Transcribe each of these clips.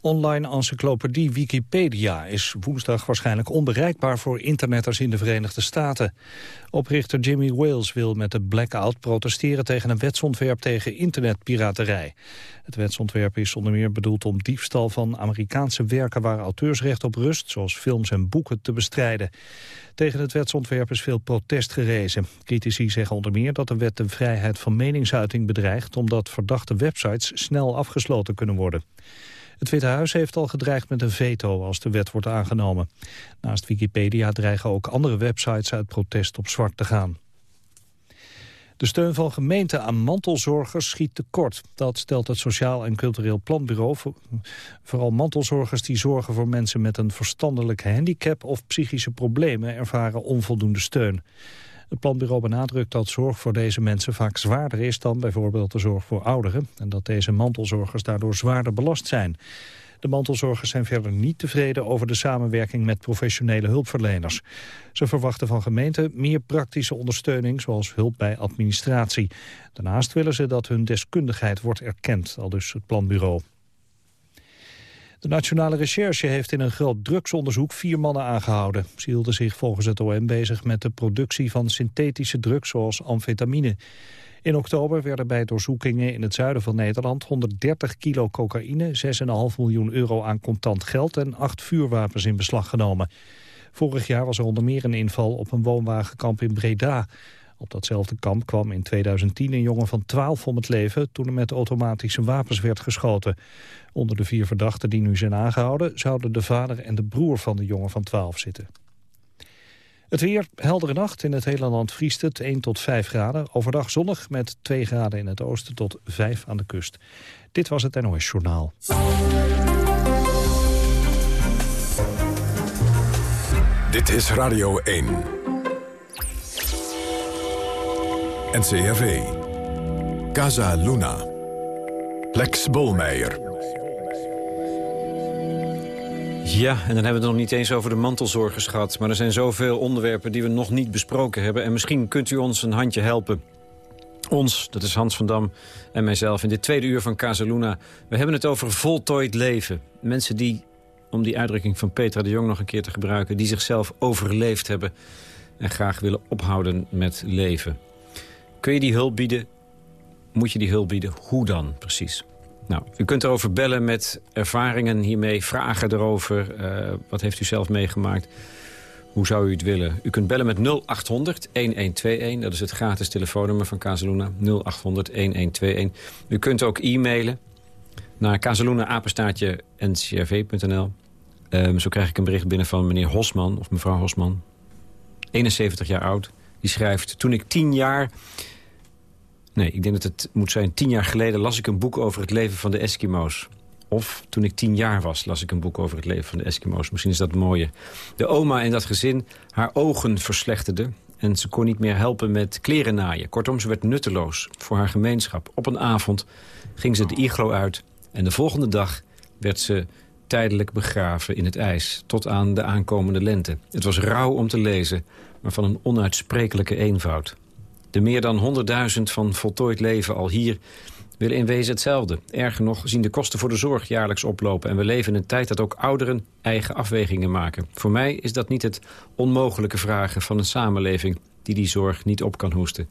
Online encyclopedie Wikipedia is woensdag waarschijnlijk onbereikbaar voor internetters in de Verenigde Staten. Oprichter Jimmy Wales wil met de blackout protesteren tegen een wetsontwerp tegen internetpiraterij. Het wetsontwerp is onder meer bedoeld om diefstal van Amerikaanse werken waar auteursrecht op rust, zoals films en boeken, te bestrijden. Tegen het wetsontwerp is veel protest gerezen. Critici zeggen onder meer dat de wet de vrijheid van meningsuiting bedreigt omdat verdachte websites snel afgesloten kunnen worden. Het Witte Huis heeft al gedreigd met een veto als de wet wordt aangenomen. Naast Wikipedia dreigen ook andere websites uit protest op zwart te gaan. De steun van gemeenten aan mantelzorgers schiet tekort. Dat stelt het Sociaal en Cultureel Planbureau. Vooral mantelzorgers die zorgen voor mensen met een verstandelijke handicap of psychische problemen ervaren onvoldoende steun. Het planbureau benadrukt dat zorg voor deze mensen vaak zwaarder is dan bijvoorbeeld de zorg voor ouderen en dat deze mantelzorgers daardoor zwaarder belast zijn. De mantelzorgers zijn verder niet tevreden over de samenwerking met professionele hulpverleners. Ze verwachten van gemeenten meer praktische ondersteuning, zoals hulp bij administratie. Daarnaast willen ze dat hun deskundigheid wordt erkend, al dus het planbureau. De Nationale Recherche heeft in een groot drugsonderzoek vier mannen aangehouden. Ze hielden zich volgens het OM bezig met de productie van synthetische drugs zoals amfetamine. In oktober werden bij doorzoekingen in het zuiden van Nederland 130 kilo cocaïne, 6,5 miljoen euro aan contant geld en acht vuurwapens in beslag genomen. Vorig jaar was er onder meer een inval op een woonwagenkamp in Breda. Op datzelfde kamp kwam in 2010 een jongen van 12 om het leven toen er met automatische wapens werd geschoten. Onder de vier verdachten die nu zijn aangehouden zouden de vader en de broer van de jongen van 12 zitten. Het weer, heldere nacht. In het hele land vriest het 1 tot 5 graden. Overdag zonnig met 2 graden in het oosten tot 5 aan de kust. Dit was het NOS Journaal. Dit is Radio 1. NCRV. Casa Luna. Lex Bolmeijer. Ja, en dan hebben we het nog niet eens over de mantelzorgers gehad. Maar er zijn zoveel onderwerpen die we nog niet besproken hebben. En misschien kunt u ons een handje helpen. Ons, dat is Hans van Dam en mijzelf, in dit tweede uur van Casaluna. We hebben het over voltooid leven. Mensen die, om die uitdrukking van Petra de Jong nog een keer te gebruiken... die zichzelf overleefd hebben en graag willen ophouden met leven. Kun je die hulp bieden? Moet je die hulp bieden? Hoe dan precies? Nou, u kunt erover bellen met ervaringen hiermee, vragen erover. Uh, wat heeft u zelf meegemaakt? Hoe zou u het willen? U kunt bellen met 0800 1121. Dat is het gratis telefoonnummer van Casaluna. 0800 1121. U kunt ook e-mailen naar casaluna-ncrv.nl. Um, ehm, zo krijg ik een bericht binnen van meneer Hosman, of mevrouw Hosman. 71 jaar oud. Die schrijft, toen ik 10 jaar Nee, ik denk dat het moet zijn... tien jaar geleden las ik een boek over het leven van de Eskimo's. Of toen ik tien jaar was, las ik een boek over het leven van de Eskimo's. Misschien is dat mooie. De oma in dat gezin, haar ogen verslechterden... en ze kon niet meer helpen met kleren naaien. Kortom, ze werd nutteloos voor haar gemeenschap. Op een avond ging ze de iglo uit... en de volgende dag werd ze tijdelijk begraven in het ijs... tot aan de aankomende lente. Het was rauw om te lezen, maar van een onuitsprekelijke eenvoud. De meer dan 100.000 van voltooid leven al hier willen in wezen hetzelfde. Erger nog zien de kosten voor de zorg jaarlijks oplopen... en we leven in een tijd dat ook ouderen eigen afwegingen maken. Voor mij is dat niet het onmogelijke vragen van een samenleving... die die zorg niet op kan hoesten.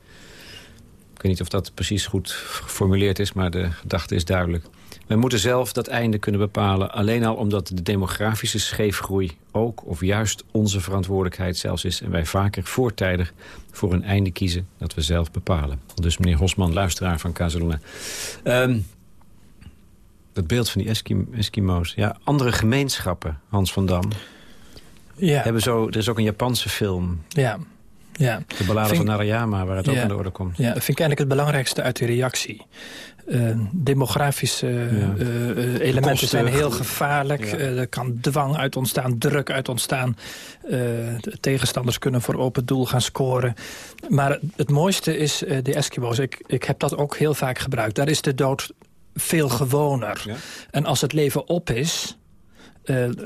Ik weet niet of dat precies goed geformuleerd is, maar de gedachte is duidelijk. Wij moeten zelf dat einde kunnen bepalen. Alleen al omdat de demografische scheefgroei ook of juist onze verantwoordelijkheid zelfs is. En wij vaker voortijdig voor een einde kiezen dat we zelf bepalen. Dus meneer Hosman, luisteraar van Casaluna. Um, dat beeld van die Eskim Eskimo's. Ja, andere gemeenschappen, Hans van Dam. Ja. Hebben zo, er is ook een Japanse film. Ja. Ja. De ballade van Narayama, waar het ook aan de orde komt. Ja, dat vind ik eigenlijk het belangrijkste uit die reactie. Uh, demografische uh, elementen zijn heel gevaarlijk. er kan dwang uit ontstaan, druk uit ontstaan. tegenstanders kunnen voor open doel gaan scoren. Maar het mooiste is de Eskimo's. Ik, ik heb dat ook heel vaak gebruikt. Daar is de dood veel gewoner. En als het leven op is,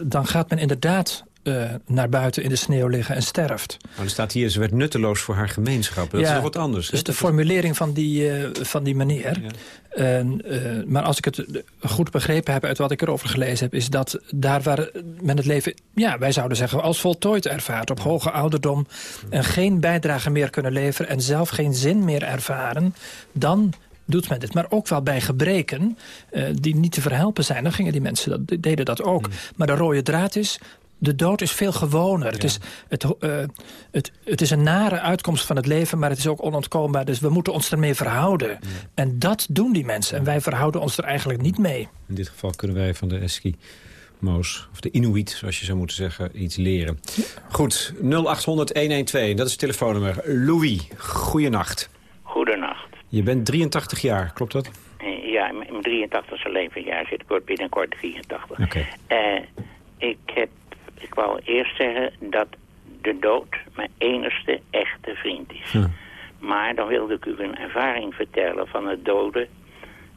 dan gaat men inderdaad uh, naar buiten in de sneeuw liggen en sterft. Maar er staat hier, ze werd nutteloos voor haar gemeenschap. Dat ja, is nog wat anders. Dus de formulering van die, uh, van die manier. Ja. Uh, maar als ik het goed begrepen heb uit wat ik erover gelezen heb... is dat daar waar men het leven, ja, wij zouden zeggen... als voltooid ervaart op hoge ouderdom... en geen bijdrage meer kunnen leveren... en zelf geen zin meer ervaren... dan doet men dit. Maar ook wel bij gebreken uh, die niet te verhelpen zijn. Dan gingen die mensen, dat, deden dat ook. Mm. Maar de rode draad is, de dood is veel gewoner. Het, is, het, uh, het, het is een nare uitkomst van het leven, maar het is ook onontkoombaar. Dus we moeten ons ermee verhouden. En dat doen die mensen. En wij verhouden ons er eigenlijk niet mee. In dit geval kunnen wij van de Eskimo's, of de Inuit, zoals je zou moeten zeggen, iets leren. Goed, 0800-112, dat is het telefoonnummer. Louis, goeienacht. Goedenacht. Je bent 83 jaar, klopt dat? Ja, in mijn 83ste levensjaar zit ik binnenkort 83. Oké. Okay. Uh, ik heb ik wou eerst zeggen dat de dood mijn enigste echte vriend is. Maar dan wilde ik u een ervaring vertellen van het doden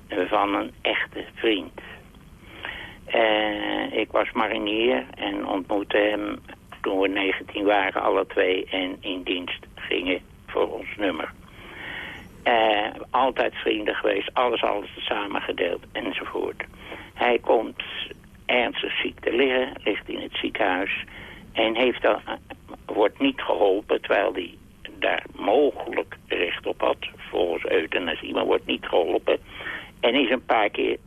van een echte vriend. Uh, ik was marinier en ontmoette hem toen we 19 waren, alle twee, en in dienst gingen voor ons nummer. Uh, altijd vrienden geweest, alles, alles samen gedeeld enzovoort. Hij komt ernstig ziek te liggen, ligt in het ziekenhuis en heeft dan, wordt niet geholpen terwijl hij daar mogelijk recht op had, volgens euthanasie, maar wordt niet geholpen. En is een paar keer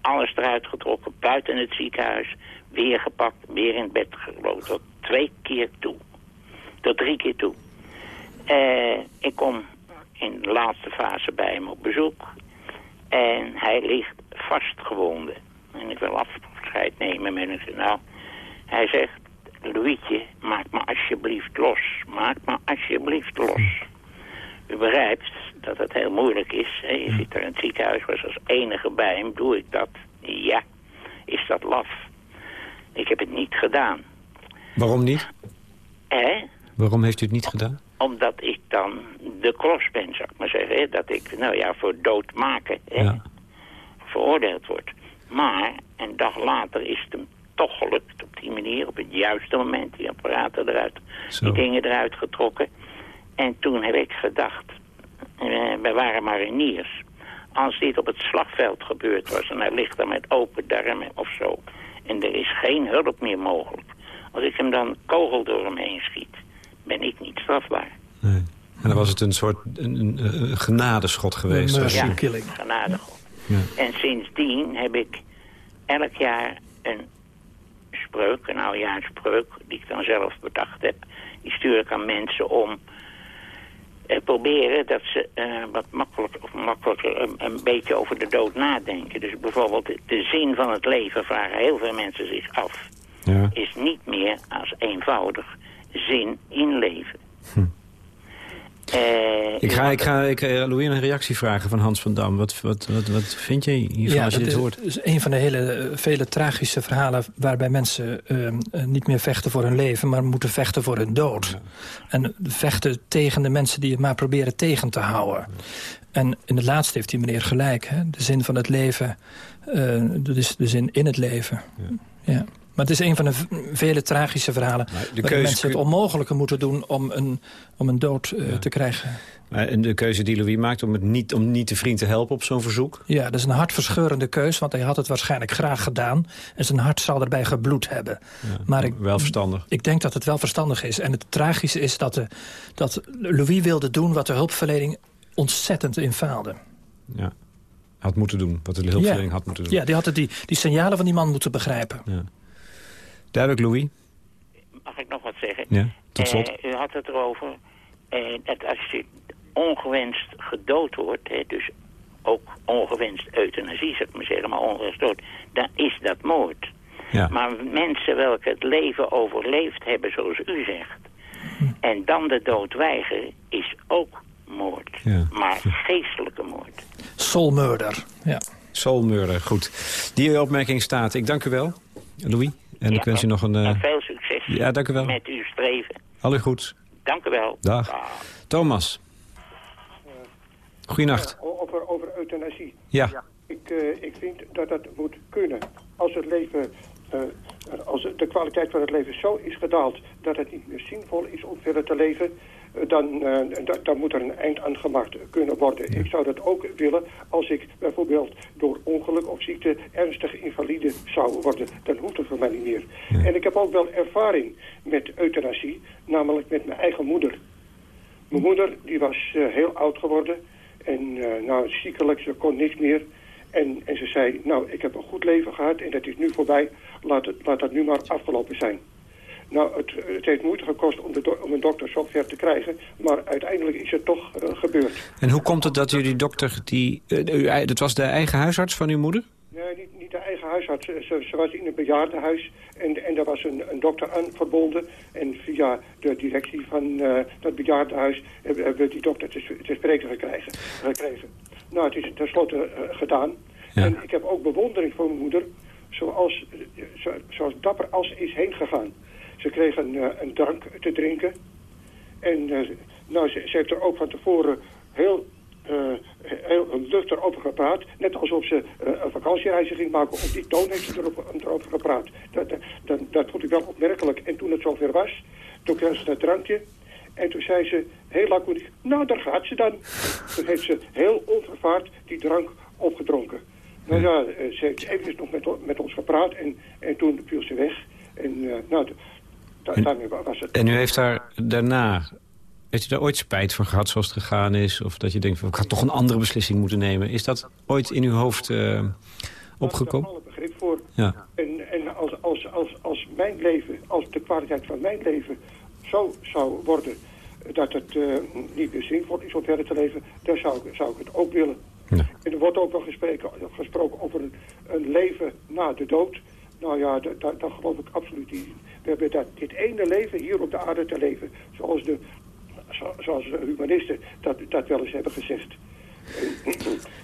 alles eruit getrokken, buiten het ziekenhuis, weer gepakt, weer in bed gelopen, tot twee keer toe. Tot drie keer toe. Uh, ik kom in de laatste fase bij hem op bezoek. En hij ligt vastgewonden. En ik wil af, afscheid nemen met hem. Nou, hij zegt, Louietje, maak me alsjeblieft los. Maak me alsjeblieft los. U begrijpt dat het heel moeilijk is. Hè? Je zit er in het ziekenhuis, was als enige bij hem. Doe ik dat? Ja. Is dat laf? Ik heb het niet gedaan. Waarom niet? Hè? Waarom heeft u het niet gedaan? Omdat ik dan de klos ben, zou ik maar zeggen. Hè? Dat ik, nou ja, voor dood maken hè? Ja. veroordeeld word. Maar een dag later is het hem toch gelukt op die manier, op het juiste moment, die apparaten eruit, die dingen eruit getrokken. En toen heb ik gedacht, uh, we waren mariniers. Als dit op het slagveld gebeurd was en hij ligt er met open darmen of zo... en er is geen hulp meer mogelijk... als ik hem dan kogel door hem heen schiet, ben ik niet strafbaar. Nee. En dan was het een soort een, een, genadeschot geweest. Een ja, killing. genadeschot. Ja. En sindsdien heb ik elk jaar een spreuk, een oudejaarsspreuk, die ik dan zelf bedacht heb. Die stuur ik aan mensen om eh, proberen dat ze eh, wat makkelijker, of makkelijker een, een, beetje over de dood nadenken. Dus bijvoorbeeld de, zin van het leven vragen heel veel mensen zich af. Ja. Is niet meer als eenvoudig zin in leven. Hm. Uh, ik ga, ik ga ik, uh, Louis een reactie vragen van Hans van Dam. Wat, wat, wat, wat vind je hiervan ja, als je dit hoort? Het is een van de hele eh, vele tragische verhalen... waarbij mensen uh, niet meer vechten voor hun leven... maar moeten vechten voor hun dood. En vechten tegen de mensen die het maar proberen tegen te houden. En in het laatste heeft die meneer gelijk. Hè? De zin van het leven, dat is de zin in het leven. ja. Maar het is een van de vele tragische verhalen... de waar mensen het onmogelijke moeten doen om een, om een dood uh, te krijgen. En de keuze die Louis maakt om, het niet, om niet de vriend te helpen op zo'n verzoek? Ja, dat is een hartverscheurende keuze, want hij had het waarschijnlijk graag gedaan. En zijn hart zal erbij gebloed hebben. Ja, maar ik, wel verstandig. Ik denk dat het wel verstandig is. En het tragische is dat, de, dat Louis wilde doen wat de hulpverlening ontzettend in faalde. Ja had moeten doen, wat de hulpverlening had moeten doen. Ja, die had die, die signalen van die man moeten begrijpen. Ja. Duidelijk, Louis. Mag ik nog wat zeggen? Ja, tot slot. Uh, u had het erover uh, dat als je ongewenst gedood wordt... Hè, dus ook ongewenst euthanasie, zou ik maar zeggen, maar ongewenst dood... dan is dat moord. Ja. Maar mensen welke het leven overleefd hebben, zoals u zegt... en dan de dood weigeren, is ook moord. Ja. Maar geestelijke moord. Soulmurder, ja. Soulmurder, goed. Die opmerking staat. Ik dank u wel, Louis. En ik wens u nog een... Uh... veel succes ja, dank u wel. met uw streven. Alle goed. Dank u wel. Dag. Thomas. Goeienacht. Over, over euthanasie. Ja. Ik, uh, ik vind dat dat moet kunnen. Als het leven als de kwaliteit van het leven zo is gedaald dat het niet meer zinvol is om verder te leven, dan, dan moet er een eind aan gemaakt kunnen worden. Ik zou dat ook willen als ik bijvoorbeeld door ongeluk of ziekte ernstig invalide zou worden. Dan hoeft het voor mij niet meer. En ik heb ook wel ervaring met euthanasie, namelijk met mijn eigen moeder. Mijn moeder die was heel oud geworden en nou, ziekelijk, ze kon niks meer. En, en ze zei, nou, ik heb een goed leven gehad en dat is nu voorbij. Laat, het, laat dat nu maar afgelopen zijn. Nou, het, het heeft moeite gekost om, de om een dokter zo ver te krijgen. Maar uiteindelijk is het toch uh, gebeurd. En hoe komt het dat jullie dokter... Die, uh, dat was de eigen huisarts van uw moeder? Nee, niet, niet de eigen huisarts. Ze, ze, was in een bejaardenhuis. En, en daar was een, een dokter aan verbonden. En via de directie van uh, dat bejaardenhuis... hebben we die dokter te, te spreken gekregen, gekregen. Nou, het is tenslotte gedaan. Ja. En ik heb ook bewondering voor mijn moeder... Zoals, zo, zoals dapper als is heen gegaan. Ze kreeg een, uh, een drank te drinken. En uh, nou, ze, ze, heeft er ook van tevoren heel, heel luchtig over gepraat. Net alsof ze een vakantiereisje ging maken. Op die toon heeft ze erop, erover gepraat. Dat, dat, dat vond ik wel opmerkelijk. En toen het zover was, toen kreeg ze dat drankje. En toen zei ze heel laconiek, nou daar gaat ze dan. Toen heeft ze heel onvervaard die drank opgedronken. Nou ja, ze heeft even nog met, met ons gepraat en, en toen viel ze weg. En uh, nou, da, daarmee was het. En u heeft daar daarna, heeft u daar ooit spijt van gehad zoals het gegaan is? Of dat je denkt, van, ik had toch een andere beslissing moeten nemen. Is dat ooit in uw hoofd uh, opgekomen? Daar is begrip voor. Ja. En, en als, als, als, als mijn leven, als de kwaliteit van mijn leven zo zou worden dat het uh, niet meer zinvol is om verder te leven, dan zou ik, zou ik het ook willen. Ja. En er wordt ook wel gesproken, gesproken over een, een, leven na de dood. Nou ja, daar geloof ik absoluut niet. We hebben dat, dit ene leven hier op de aarde te leven, zoals de, zoals de humanisten dat, dat wel eens hebben gezegd.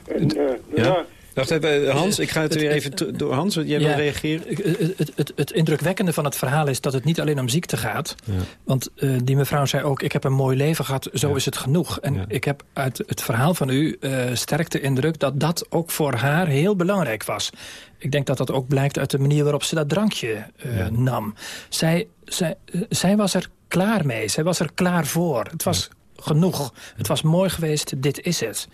En, en, ja. ja Wacht even, Hans, ik ga het, weer even door. Hans, jij wil reageren? Het, het, het, indrukwekkende van het verhaal is dat het niet alleen om ziekte gaat. Ja. Want uh, die mevrouw zei ook, ik heb een mooi leven gehad, zo ja. is het genoeg. En ja. ik heb uit het verhaal van u uh, sterk de indruk dat dat ook voor haar heel belangrijk was. Ik denk dat dat ook blijkt uit de manier waarop ze dat drankje uh, nam. Zij, zij, zij was er klaar mee, zij was er klaar voor. Het was genoeg, het was mooi geweest, dit is het.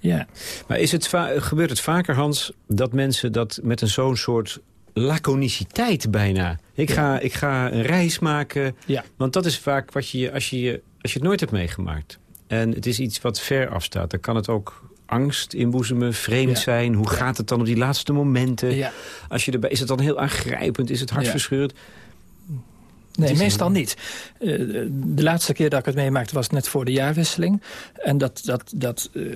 Ja. Maar is het gebeurt het vaker, Hans, dat mensen dat met een zo'n soort laconiciteit bijna... Ik, ga, ik ga een reis maken, ja. want dat is vaak wat je, als je, als je het nooit hebt meegemaakt... en het is iets wat ver afstaat, dan kan het ook angst inboezemen, vreemd ja. zijn. Hoe gaat het dan op die laatste momenten? Ja. Als je erbij, is het dan heel aangrijpend? Is het hartverscheurend? Nee, meestal niet. Uh, de laatste keer dat ik het meemaakte was net voor de jaarwisseling. En dat, dat, dat, uh,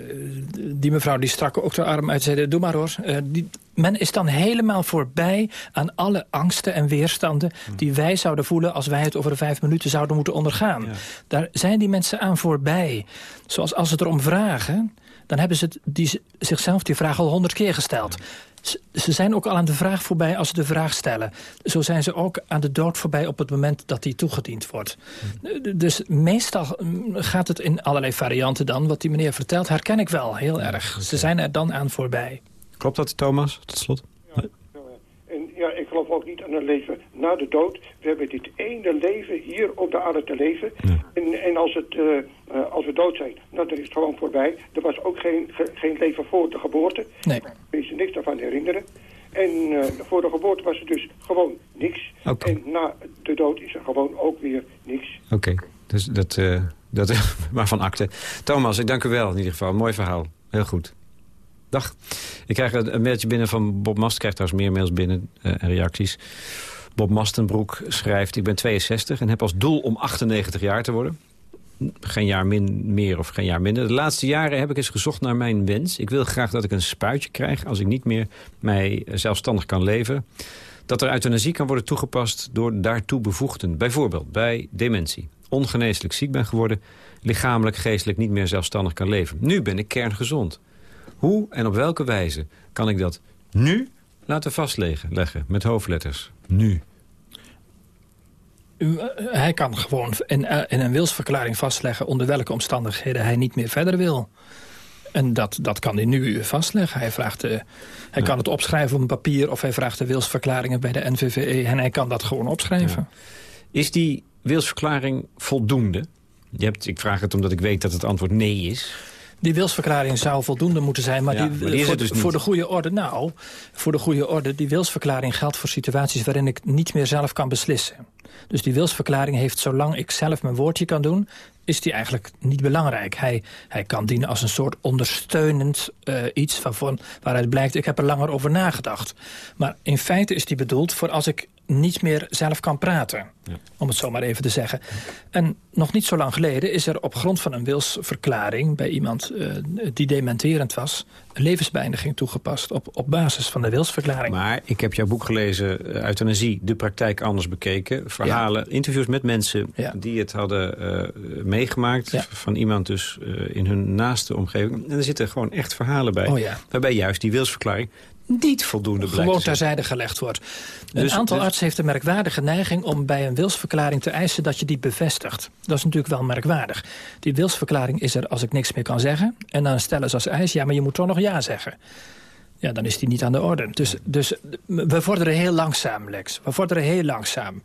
die mevrouw die strak ook de arm uit zei, doe maar hoor. Uh, die, men is dan helemaal voorbij aan alle angsten en weerstanden... die wij zouden voelen als wij het over vijf minuten zouden moeten ondergaan. Ja. Daar zijn die mensen aan voorbij. Zoals als ze erom vragen, dan hebben ze die, zichzelf die vraag al honderd keer gesteld. Ze zijn ook al aan de vraag voorbij als ze de vraag stellen. Zo zijn ze ook aan de dood voorbij op het moment dat die toegediend wordt. Dus meestal mm, gaat het in allerlei varianten dan. Wat die meneer vertelt herken ik wel heel erg. Ze zijn er dan aan voorbij. Klopt dat, Thomas, tot slot? Ja, en ja, ik geloof ook niet aan een leven na de dood. We hebben dit ene leven hier op de aarde te leven. Ja. En, en als, het, uh, uh, als we dood zijn, nou, dan is het gewoon voorbij. Er was ook geen, ge, geen leven voor de geboorte. Nee. Kun je niks daarvan herinneren. En uh, voor de geboorte was er dus gewoon niks. Okay. En na de dood is er gewoon ook weer niks. Oké, okay. dus dat, dat maar van akte. Thomas, ik dank u wel in ieder geval. Mooi verhaal. Heel goed. Dag. Ik krijg een mailtje binnen van Bob Mast. Ik krijg trouwens meer mails binnen en reacties. Bob Mastenbroek schrijft... Ik ben 62 en heb als doel om 98 jaar te worden. Geen jaar min, meer of geen jaar minder. De laatste jaren heb ik eens gezocht naar mijn wens. Ik wil graag dat ik een spuitje krijg... als ik niet meer mij zelfstandig kan leven. Dat er euthanasie kan worden toegepast door daartoe bevoegden. Bijvoorbeeld bij dementie. Ongeneeslijk ziek ben geworden. Lichamelijk, geestelijk niet meer zelfstandig kan leven. Nu ben ik kerngezond. Hoe en op welke wijze kan ik dat nu laten vastleggen leggen, met hoofdletters? Nu. U, uh, hij kan gewoon in, uh, in, een wilsverklaring vastleggen... onder welke omstandigheden hij niet meer verder wil. En dat, dat kan hij nu vastleggen. Hij, vraagt de, hij kan het opschrijven op een papier... of hij vraagt de wilsverklaringen bij de NVVE... en hij kan dat gewoon opschrijven. Is die wilsverklaring voldoende? Je hebt, ik vraag het omdat ik weet dat het antwoord nee is. Die wilsverklaring zou voldoende moeten zijn, maar, die, voor, dus voor, de goede orde, nou, voor de goede orde, die wilsverklaring geldt voor situaties waarin ik niet meer zelf kan beslissen. Dus die wilsverklaring heeft, zolang ik zelf mijn woordje kan doen, is die eigenlijk niet belangrijk. Hij, hij kan dienen als een soort ondersteunend uh, iets waarvan, waaruit blijkt... ik heb er langer over nagedacht. Maar in feite is die bedoeld voor als ik niet meer zelf kan praten. Ja. Om het zo maar even te zeggen. En nog niet zo lang geleden is er op grond van een wilsverklaring... bij iemand uh, die dementerend was... een levensbeëindiging toegepast op, op basis van de wilsverklaring. Maar ik heb jouw boek gelezen, uh, Euthanasie, de praktijk anders bekeken. Verhalen, interviews met mensen ja. die het hadden uh, meegemaakt. Van iemand dus in hun naaste omgeving. En er zitten gewoon echt verhalen bij. Oh waarbij juist die wilsverklaring niet voldoende blijkt Gewoon terzijde gelegd wordt. Een dus- aantal dus- artsen heeft de merkwaardige neiging om bij een wilsverklaring te eisen dat je die bevestigt. Dat is natuurlijk wel merkwaardig. Die wilsverklaring is er als ik niks meer kan zeggen. En dan stellen ze als eis, ja, maar je moet toch nog ja zeggen. Ja, dan is die niet aan de orde. Dus, dus we vorderen heel langzaam, Lex. We vorderen heel langzaam.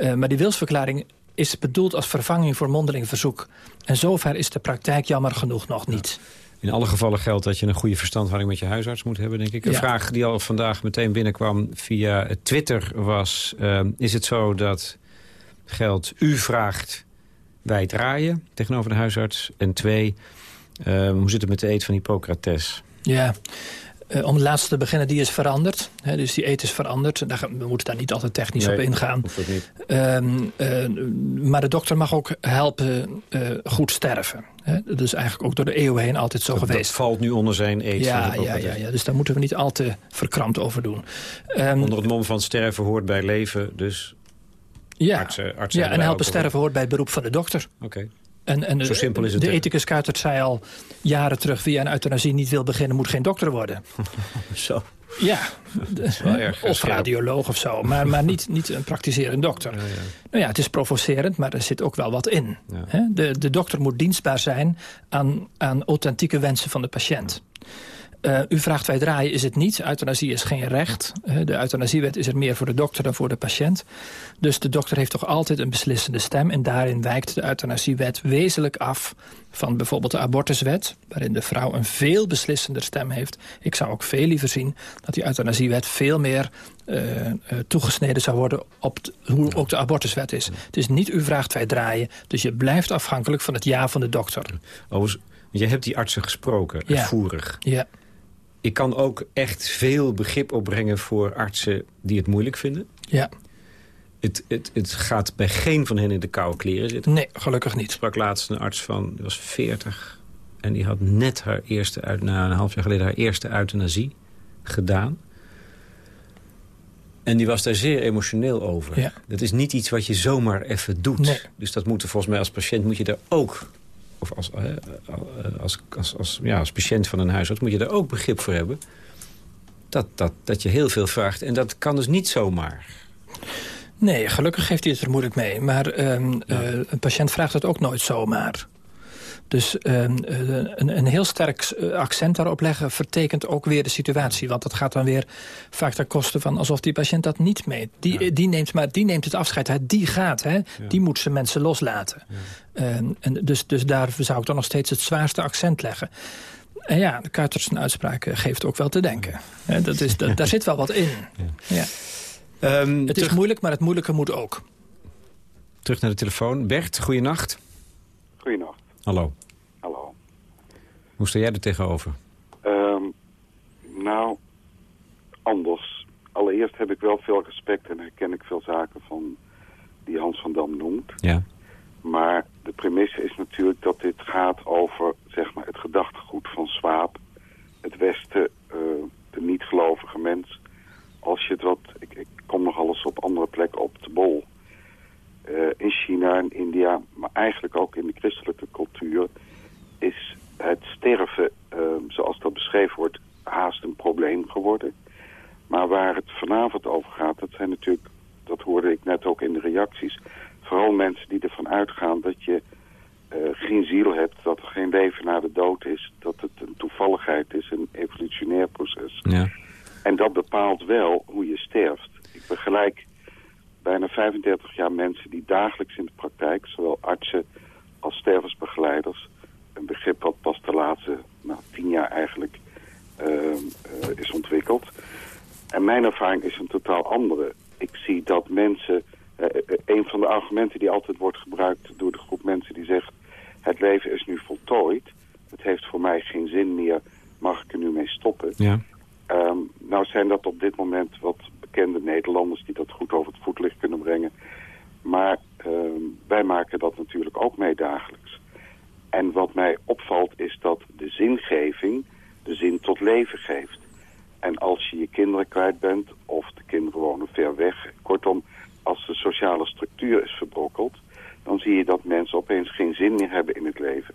Uh, maar die wilsverklaring is bedoeld als vervanging voor mondeling verzoek. En zover is de praktijk jammer genoeg nog niet. Ja. In alle gevallen geldt dat je een goede verstandhouding met je huisarts moet hebben, denk ik. Een vraag die al vandaag meteen binnenkwam via Twitter was... Uh, is het zo dat geld u vraagt, wij draaien tegenover de huisarts? En twee, uh, hoe zit het met de eet van Hippocrates? Ja, uh, om het laatste te beginnen, die is veranderd. Dus die eet is veranderd. Daar, we moeten daar niet altijd technisch nee, op ingaan. Um, uh, maar de dokter mag ook helpen uh, goed sterven. Hè? Dat is eigenlijk ook door de eeuwen heen altijd zo dat, geweest. Dat valt nu onder zijn eet. Ja, ja, ja, ja, dus daar moeten we niet al te verkrampt over doen. Um, onder het mom van sterven hoort bij leven, dus... Ja, artsen, artsen ja en helpen sterven hoort bij het beroep van de dokter. Oké. Okay. En, en Zo simpel is het. De ethicus Kuitert zei al jaren terug... wie aan euthanasie niet wil beginnen, moet geen dokter worden. zo. Ja, erg of radioloog of zo, maar, maar niet, niet een praktiserend dokter. Ja, ja. Nou ja, het is provocerend, maar er zit ook wel wat in. Ja. De, de dokter moet dienstbaar zijn aan, aan authentieke wensen van de patiënt. Uh, u vraagt wij draaien, is het niet. Euthanasie is geen recht. Uh, de euthanasiewet is er meer voor de dokter dan voor de patiënt. Dus de dokter heeft toch altijd een beslissende stem. En daarin wijkt de euthanasiewet wezenlijk af van bijvoorbeeld de abortuswet... waarin de vrouw een veel beslissender stem heeft. Ik zou ook veel liever zien dat die euthanasiewet veel meer uh, toegesneden zou worden... op hoe ook de abortuswet is. Het is niet u vraagt wij draaien, dus je blijft afhankelijk van het ja van de dokter. Oh, je hebt die artsen gesproken, uitvoerig. Ja. ja ik kan ook echt veel begrip opbrengen voor artsen die het moeilijk vinden. Ja. Het, het, het gaat bij geen van hen in de koude kleren zitten. Nee, gelukkig niet. Ik sprak laatst een arts van, die was 40. En die had net haar eerste, uit, na een half jaar geleden, haar eerste euthanasie gedaan. En die was daar zeer emotioneel over. Ja. Dat is niet iets wat je zomaar even doet. Nee. Dus dat moet volgens mij als patiënt moet je daar ook of als, als, als, als, ja, als patiënt van een huisarts... moet je daar ook begrip voor hebben. Dat, dat, dat je heel veel vraagt. En dat kan dus niet zomaar. Nee, gelukkig heeft hij het er moeilijk mee. Maar um, ja. uh, een patiënt vraagt het ook nooit zomaar. Dus um, een, een, heel sterk eh, accent daarop leggen vertekent ook weer de situatie. Want dat gaat dan weer vaak ten koste van alsof die patiënt dat niet meet. Die, ja. die, neemt, maar die neemt het afscheid, hè. die gaat. Hè. Ja. Die moet ze mensen loslaten. Um, en dus, dus daar zou ik dan nog steeds het zwaarste accent leggen. En ja, de Kuiters uitspraak geeft ook wel te denken. dat is, dat, daar zit wel wat in. Ja. Um, het is moeilijk, maar het moeilijke moet ook. Terug naar de telefoon. Bert, goeienacht. Goeienacht. Hallo. Hallo. Hoe sta jij er tegenover? Um, nou, anders. Allereerst heb ik wel veel respect en herken ik veel zaken van die Hans van Dam noemt. Ja. Maar de premisse is natuurlijk dat dit gaat over zeg maar, het gedachtegoed van Swaap. Het Westen, uh, de niet-gelovige mens. Als je het wat... Ik, ik kom nog alles op andere plekken op de bol. Uh, in China en India, maar eigenlijk ook in de christelijke cultuur... is het sterven, uh, zoals dat beschreven wordt, haast een probleem geworden. Maar waar het vanavond over gaat, dat zijn natuurlijk... dat hoorde ik net ook in de reacties... vooral mensen die ervan uitgaan dat je uh, geen ziel hebt... dat er geen leven na de dood is, dat het een toevalligheid. Is een evolutionair proces. Ja. En dat bepaalt wel hoe je sterft. Ik begelijk bijna 35 jaar mensen die dagelijks in de praktijk... zowel artsen als stervensbegeleiders... een begrip wat pas de laatste nou, tien jaar eigenlijk uh, uh, is ontwikkeld. En mijn ervaring is een totaal andere. Ik zie dat mensen... Uh, een van de argumenten die altijd wordt gebruikt door de groep mensen die zegt... het leven is nu voltooid, het heeft voor mij geen zin meer, mag ik er nu mee stoppen? Ja. Um, nou zijn dat op dit moment wat bekende Nederlanders die dat goed over het voetlicht kunnen brengen. Maar um, wij maken dat natuurlijk ook mee dagelijks. En wat mij opvalt is dat de zingeving de zin tot leven geeft. En als je je kinderen kwijt bent of de kinderen wonen ver weg... kortom, als de sociale structuur is verbrokkeld... dan zie je dat mensen opeens geen zin meer hebben in het leven.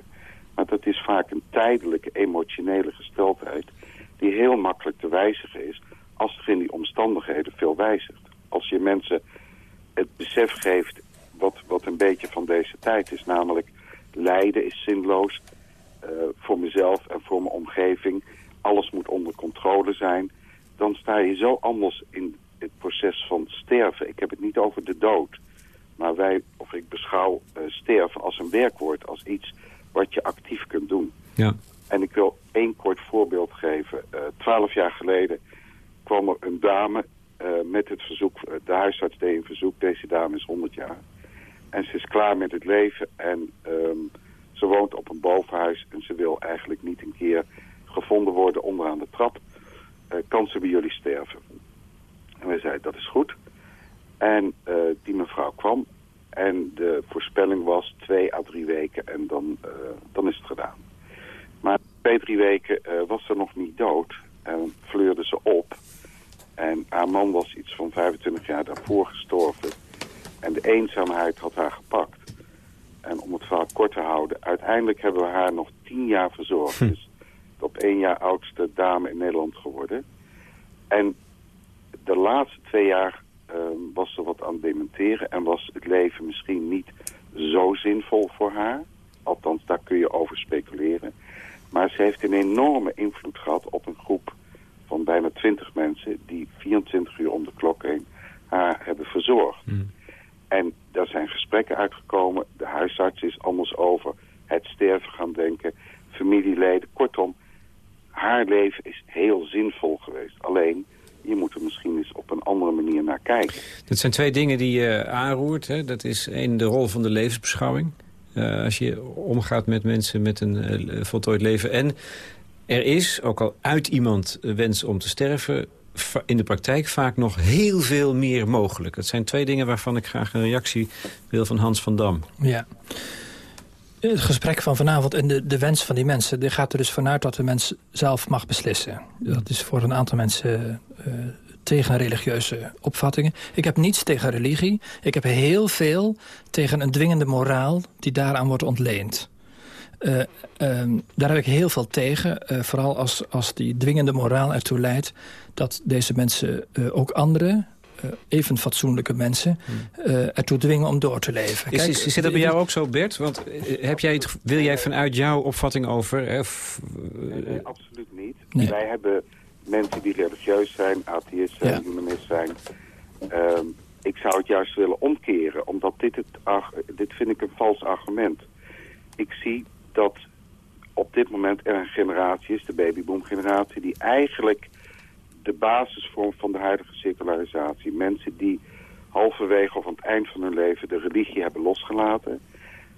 Maar dat is vaak een tijdelijke emotionele gesteldheid... die heel makkelijk te wijzigen is als er in die omstandigheden veel wijzigt. Als je mensen het besef geeft wat, wat een beetje van deze tijd is... namelijk lijden is zinloos uh, voor mezelf en voor mijn omgeving... alles moet onder controle zijn... dan sta je zo anders in het proces van sterven. Ik heb het niet over de dood... Maar wij, of ik beschouw uh, sterven als een werkwoord, als iets wat je actief kunt doen. Ja. En ik wil één kort voorbeeld geven. Uh, twaalf jaar geleden kwam er een dame uh, met het verzoek, de huisarts deed een verzoek, deze dame is 100 jaar. En ze is klaar met het leven en um, ze woont op een bovenhuis en ze wil eigenlijk niet een keer gevonden worden onderaan de trap. Uh, kan ze bij jullie sterven? En wij zeiden, dat is goed. En die mevrouw kwam en de voorspelling was twee à drie weken en dan, dan is het gedaan. Maar twee, drie weken was ze nog niet dood en fleurde ze op. En haar man was iets van 25 jaar daarvoor gestorven. En de eenzaamheid had haar gepakt. En om het verhaal kort te houden, uiteindelijk hebben we haar nog tien jaar verzorgd. Hm. Dus de op één jaar oudste dame in Nederland geworden. En de laatste twee jaar um, was er wat aan het dementeren en was het leven misschien niet zo zinvol voor haar. Althans, daar kun je over speculeren. Maar ze heeft een enorme invloed gehad op een groep van bijna 20 mensen die 24 uur om de klok heen haar hebben verzorgd. Mm. En daar zijn gesprekken uitgekomen. De huisarts is anders over het sterven gaan denken. Familieleden. Kortom, haar leven is heel zinvol geweest. Alleen, je moet er misschien eens op een andere manier naar kijken. Dat zijn twee dingen die je aanroert. Hè? Dat is één, de rol van de levensbeschouwing. Uh, als je omgaat met mensen met een uh, voltooid leven. En er is, ook al uit iemand wens om te sterven... in de praktijk vaak nog heel veel meer mogelijk. Dat zijn twee dingen waarvan ik graag een reactie wil van Hans van Dam. Ja. Het gesprek van vanavond en de, de wens van die mensen... die gaat er dus vanuit dat de mens zelf mag beslissen. Dat is voor een aantal mensen uh, tegen religieuze opvattingen. Ik heb niets tegen religie. Ik heb heel veel tegen een dwingende moraal die daaraan wordt ontleend. Uh, um, daar heb ik heel veel tegen. Uh, vooral als, als die dwingende moraal ertoe leidt... dat deze mensen uh, ook anderen uh, even fatsoenlijke mensen uh, ertoe dwingen om door te leven. Is, is, is dat bij jou ook zo, Bert? Want heb jij het, wil jij vanuit jouw opvatting over... Nee, nee, absoluut niet. Nee. Wij hebben mensen die religieus zijn, atheïst zijn, ja. humanist zijn. Um, ik zou het juist willen omkeren, omdat dit, het, dit vind ik een vals argument. Ik zie dat op dit moment er een generatie is, de babyboom generatie, die eigenlijk de basisvorm van de huidige secularisatie. Mensen die halverwege of aan het eind van hun leven de religie hebben losgelaten.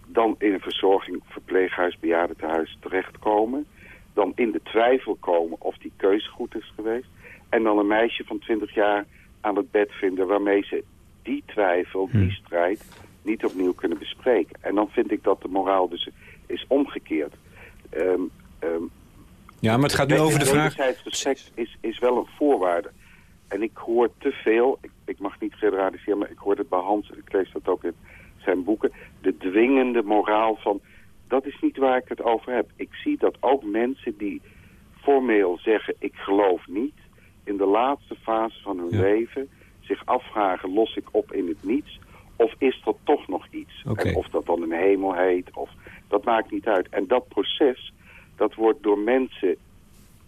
Dan in een verzorging, verpleeghuis, bejaardentehuis terechtkomen. Dan in de twijfel komen of die keuze goed is geweest. En dan een meisje van 20 jaar aan het bed vinden waarmee ze die twijfel, die strijd niet opnieuw kunnen bespreken. En dan vind ik dat de moraal dus is omgekeerd. Um, um, ja, maar het gaat nu over de vraag... respect is, is wel een voorwaarde. En ik hoor te veel, ik, ik mag niet generaliseren, maar ik hoor het bij Hans, ik lees dat ook in zijn boeken, de dwingende moraal van, dat is niet waar ik het over heb. Ik zie dat ook mensen die formeel zeggen, ik geloof niet, in de laatste fase van hun ja. leven zich afvragen, los ik op in het niets, of is er toch nog iets? Okay. En of dat dan een hemel heet, of dat maakt niet uit. En dat proces dat wordt door mensen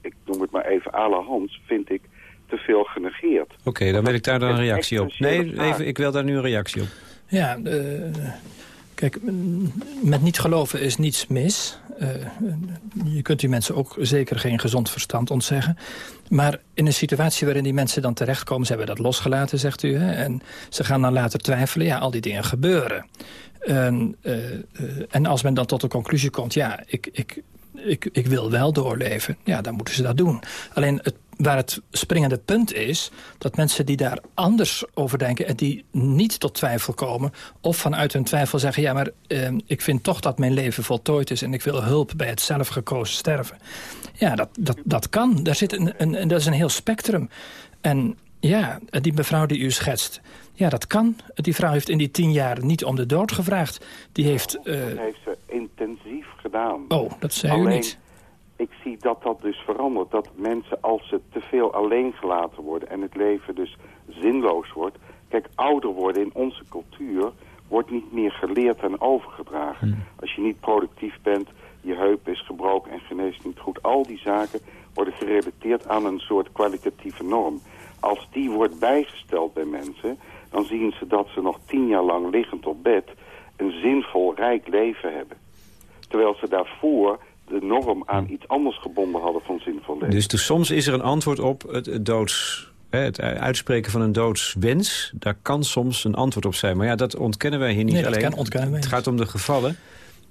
ik noem het maar even à la Hans, vind ik te veel genegeerd. Oké, dan wil ik daar dan een reactie op. Nee, even, ik wil daar nu een reactie op. Ja, uh, kijk, met niet geloven is niets mis. Uh, je kunt die mensen ook zeker geen gezond verstand ontzeggen. Maar in een situatie waarin die mensen dan terechtkomen... ze hebben dat losgelaten, zegt u, hè, en ze gaan dan later twijfelen... ja, al die dingen gebeuren. En, uh, en als men dan tot de conclusie komt... ja, ik, ik, ik, ik wil wel doorleven, ja, dan moeten ze dat doen. Alleen het waar het springende punt is... dat mensen die daar anders over denken... en die niet tot twijfel komen... of vanuit hun twijfel zeggen... ja, maar eh, ik vind toch dat mijn leven voltooid is... en ik wil hulp bij het zelfgekozen sterven. Ja, dat, dat, dat kan. Daar zit een, een, dat is een heel spectrum. En ja, die mevrouw die u schetst... Ja, dat kan. Die vrouw heeft in die tien jaar niet om de dood gevraagd. Die heeft... Uh... Dat heeft ze intensief gedaan. Oh, dat zei u niet ik zie dat dat dus verandert. Dat mensen als ze te veel alleen gelaten worden en het leven dus zinloos wordt. Kijk, ouder worden in onze cultuur wordt niet meer geleerd en overgedragen. Hmm. Als je niet productief bent, je heup is gebroken en geneest niet goed. Al die zaken worden gerelateerd aan een soort kwalitatieve norm. Als die wordt bijgesteld bij mensen, dan zien ze dat ze nog tien jaar lang liggend op bed een zinvol, rijk leven hebben. Terwijl ze daarvoor de norm aan iets anders gebonden hadden van zinvol leven. Dus, dus soms is er een antwoord op het, doods... Het uitspreken van een doodswens, daar kan soms een antwoord op zijn. Maar ja, dat ontkennen wij hier niet nee, alleen. Dat ontkennen wij het gaat om de gevallen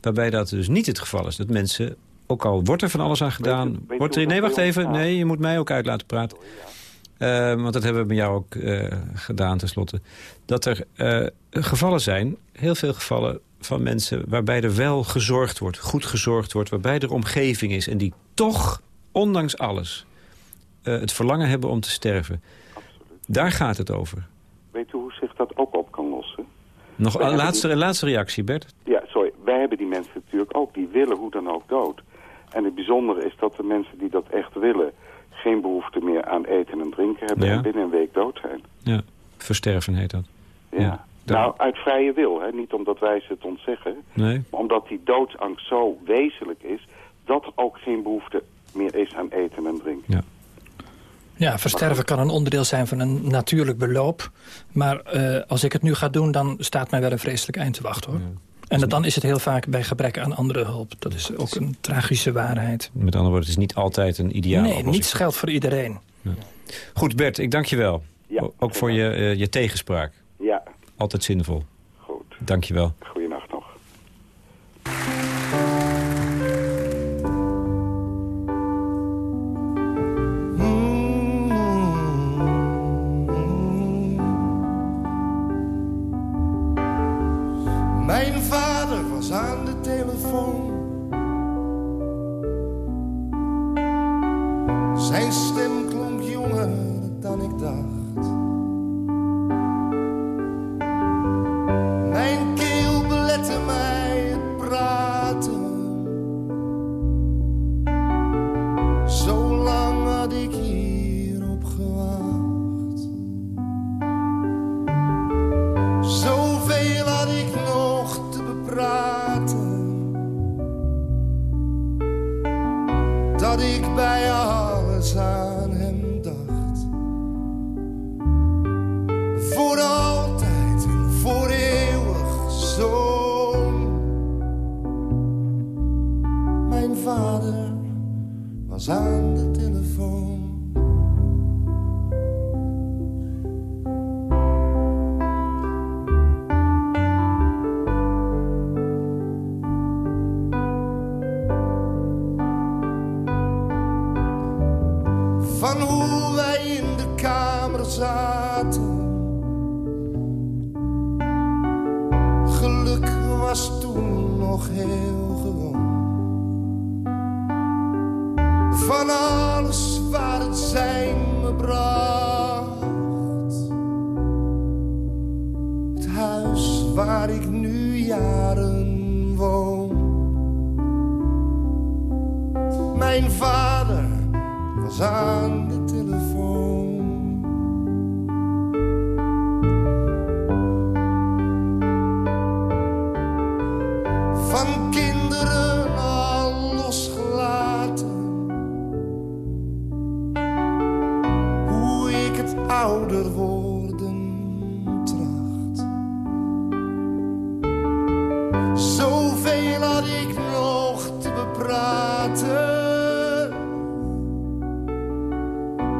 waarbij dat dus niet het geval is. Dat mensen, ook al wordt er van alles aan gedaan... wordt er, nee, wacht even. Nee, je moet mij ook uit laten praten. Uh, want dat hebben we met jou ook uh, gedaan tenslotte. Dat er uh, gevallen zijn, heel veel gevallen van mensen waarbij er wel gezorgd wordt, goed gezorgd wordt... waarbij er omgeving is en die toch, ondanks alles... Uh, het verlangen hebben om te sterven. Absoluut. Daar gaat het over. Weet u hoe zich dat ook op kan lossen? Nog een laatste, die... laatste reactie, Bert. Ja, sorry. Wij hebben die mensen natuurlijk ook. Die willen hoe dan ook dood. En het bijzondere is dat de mensen die dat echt willen... geen behoefte meer aan eten en drinken hebben... Ja. en binnen een week dood zijn. Ja, versterven heet dat. ja. ja. Nou, uit vrije wil. Hè? Niet omdat wij ze het ontzeggen. Nee. Maar omdat die doodsangst zo wezenlijk is... dat er ook geen behoefte meer is aan eten en drinken. Ja. Ja, versterven kan een onderdeel zijn van een natuurlijk beloop. Maar uh, als ik het nu ga doen, dan staat mij wel een vreselijk eind te wachten. hoor. Ja. En dan is het heel vaak bij gebrek aan andere hulp. Dat is ook een tragische waarheid. Met andere woorden, het is niet altijd een ideaal Nee, niets geldt voor iedereen. Ja. Goed, Bert, ik dank je wel. Ja, ook voor je, uh, je tegenspraak. Ja, altijd zinvol. Goed. Dankjewel. Goeienacht nog. Zijn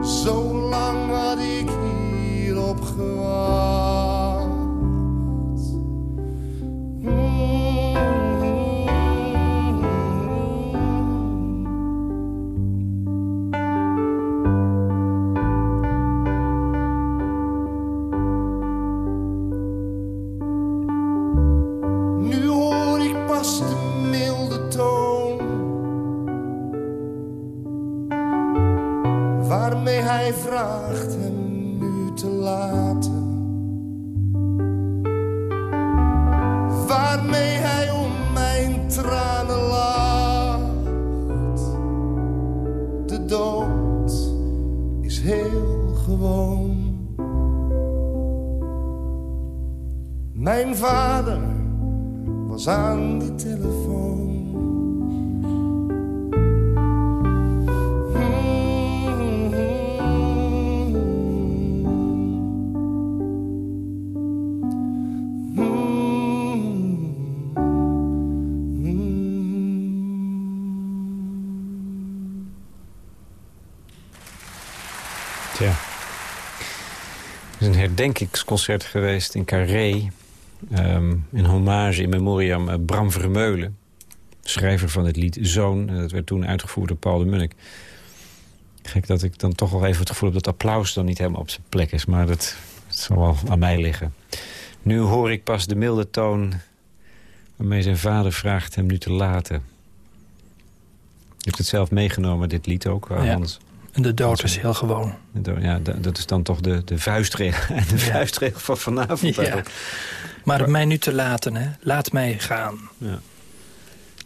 Zo lang had ik hierop gewacht. Herdenkingsconcert geweest in Carré. ehm, in hommage in memoriam eh, Bram Vermeulen. Schrijver van het lied Zoon. En dat werd toen uitgevoerd door Paul de Munnik. Gek dat ik dan toch wel even het gevoel heb dat applaus dan niet helemaal op zijn plek is. Maar dat, dat zal wel aan mij liggen. Nu hoor ik pas de milde toon waarmee zijn vader vraagt hem nu te laten. Je hebt het zelf meegenomen, dit lied ook, eh, Ja. De dood is heel gewoon. Ja, da- dat is dan toch de, de vuistregel, de vuistregel van vanavond. Ja. eigenlijk. Maar mij nu te laten, hè. Laat mij gaan. Ja.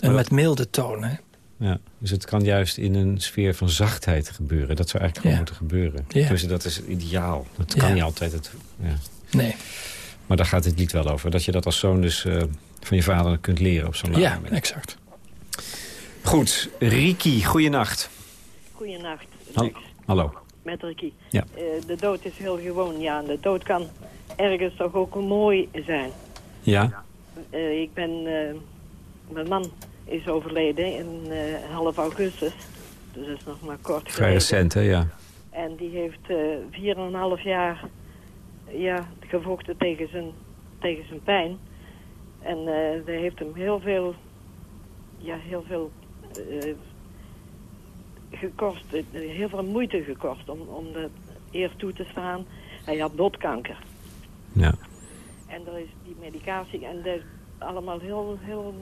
En met milde toon, hè. Ja, dus het kan juist in een sfeer van zachtheid gebeuren. Dat zou eigenlijk gewoon Ja. moeten gebeuren. Ja. Dus dat is ideaal. Dat Ja. kan niet altijd. Het, ja. Nee. Maar daar gaat het lied wel over. Dat je dat als zoon dus eh, van je vader kunt leren op zo'n later Ja, moment. exact. Goed, Riki, goeienacht. Goeienacht, Hallo. met Ricky. Ja. Eh, de dood is heel gewoon, ja. En de dood kan ergens toch ook mooi zijn. Ja? Eh, ik ben... eh, mijn man is overleden in half augustus. Dus dat is nog maar kort Vrij geleden. recent, hè? Ja. En die heeft vier en een half jaar ja, gevochten tegen zijn, tegen zijn pijn. En dat heeft hem heel veel, ja, heel veel gekost, heel veel moeite gekost om, om eerst toe te staan. Hij had botkanker. Ja. En er is die medicatie en dat is allemaal heel, heel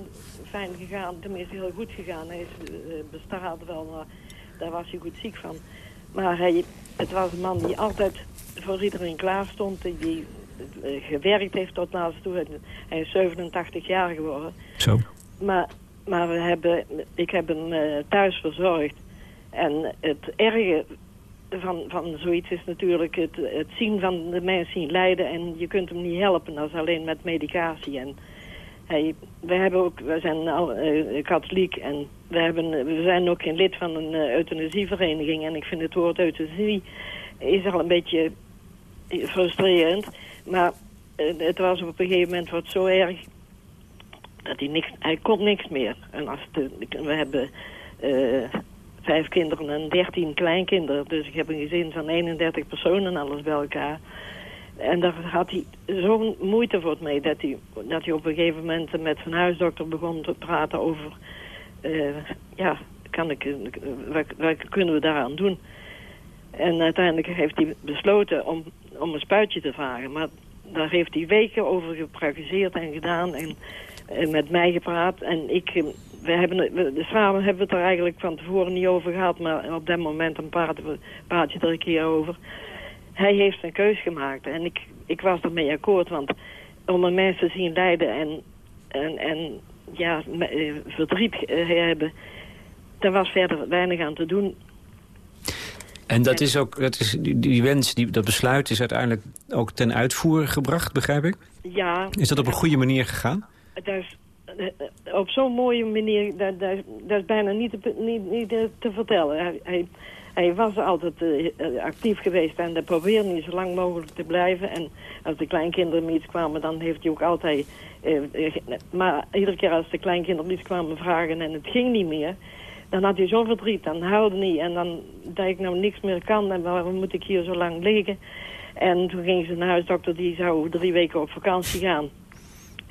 fijn gegaan. Tenminste heel goed gegaan. Hij is eh, bestaat wel, maar daar was hij goed ziek van. Maar hij, het was een man die altijd voor iedereen klaar stond. Die, eh, gewerkt heeft tot naast toe. Hij is 87 jaar geworden. Zo. Maar, maar we hebben, ik heb hem eh, thuis verzorgd. En het erge van, van zoiets is natuurlijk het, het zien van de mensen lijden. En je kunt hem niet helpen als alleen met medicatie. En hij, we, hebben ook, we zijn al, eh, katholiek en we, hebben, we zijn ook geen lid van een eh, euthanasievereniging. En ik vind het woord euthanasie is al een beetje frustrerend. Maar eh, het was op een gegeven moment wat zo erg dat hij niks, hij kon niks meer. En als we hebben vijf kinderen en dertien kleinkinderen. Dus ik heb een gezin van 31 personen alles bij elkaar. En daar had hij zo'n moeite voor mee dat hij, dat hij op een gegeven moment met zijn huisdokter begon te praten over... eh, ja, kan ik, wat, wat kunnen we daaraan doen? En uiteindelijk heeft hij besloten om, om een spuitje te vragen. Maar daar heeft hij weken over gepraktiseerd en gedaan en met mij gepraat. En ik, eh, we hebben, we, samen hebben we het er eigenlijk van tevoren niet over gehad. Maar op dat moment dan praten we, praat je er een keer over. Hij heeft een keus gemaakt en ik, ik was ermee akkoord. Want om een mens te zien lijden en, en, en ja, eh, verdriet eh, hebben... daar was verder weinig aan te doen. En dat is ook, dat is, die, die wens, die, dat besluit is uiteindelijk ook ten uitvoer gebracht, begrijp ik? Ja, Is dat op een goede manier gegaan? Dat is, eh, eh, op zo'n mooie manier, dat is bijna niet te, niet, niet eh, te vertellen. Hij, hij, was altijd uh, actief geweest en hij probeerde niet zo lang mogelijk te blijven. En als de kleinkinderen iets kwamen, dan heeft hij ook altijd... Maar iedere keer als de kleinkinderen iets kwamen vragen en het ging niet meer... dan had hij zo'n verdriet, dan huilde hij. En dan dat ik nou niks meer kan en waarom moet ik hier zo lang liggen? En toen ging ze naar huisdokter, die zou drie weken op vakantie gaan.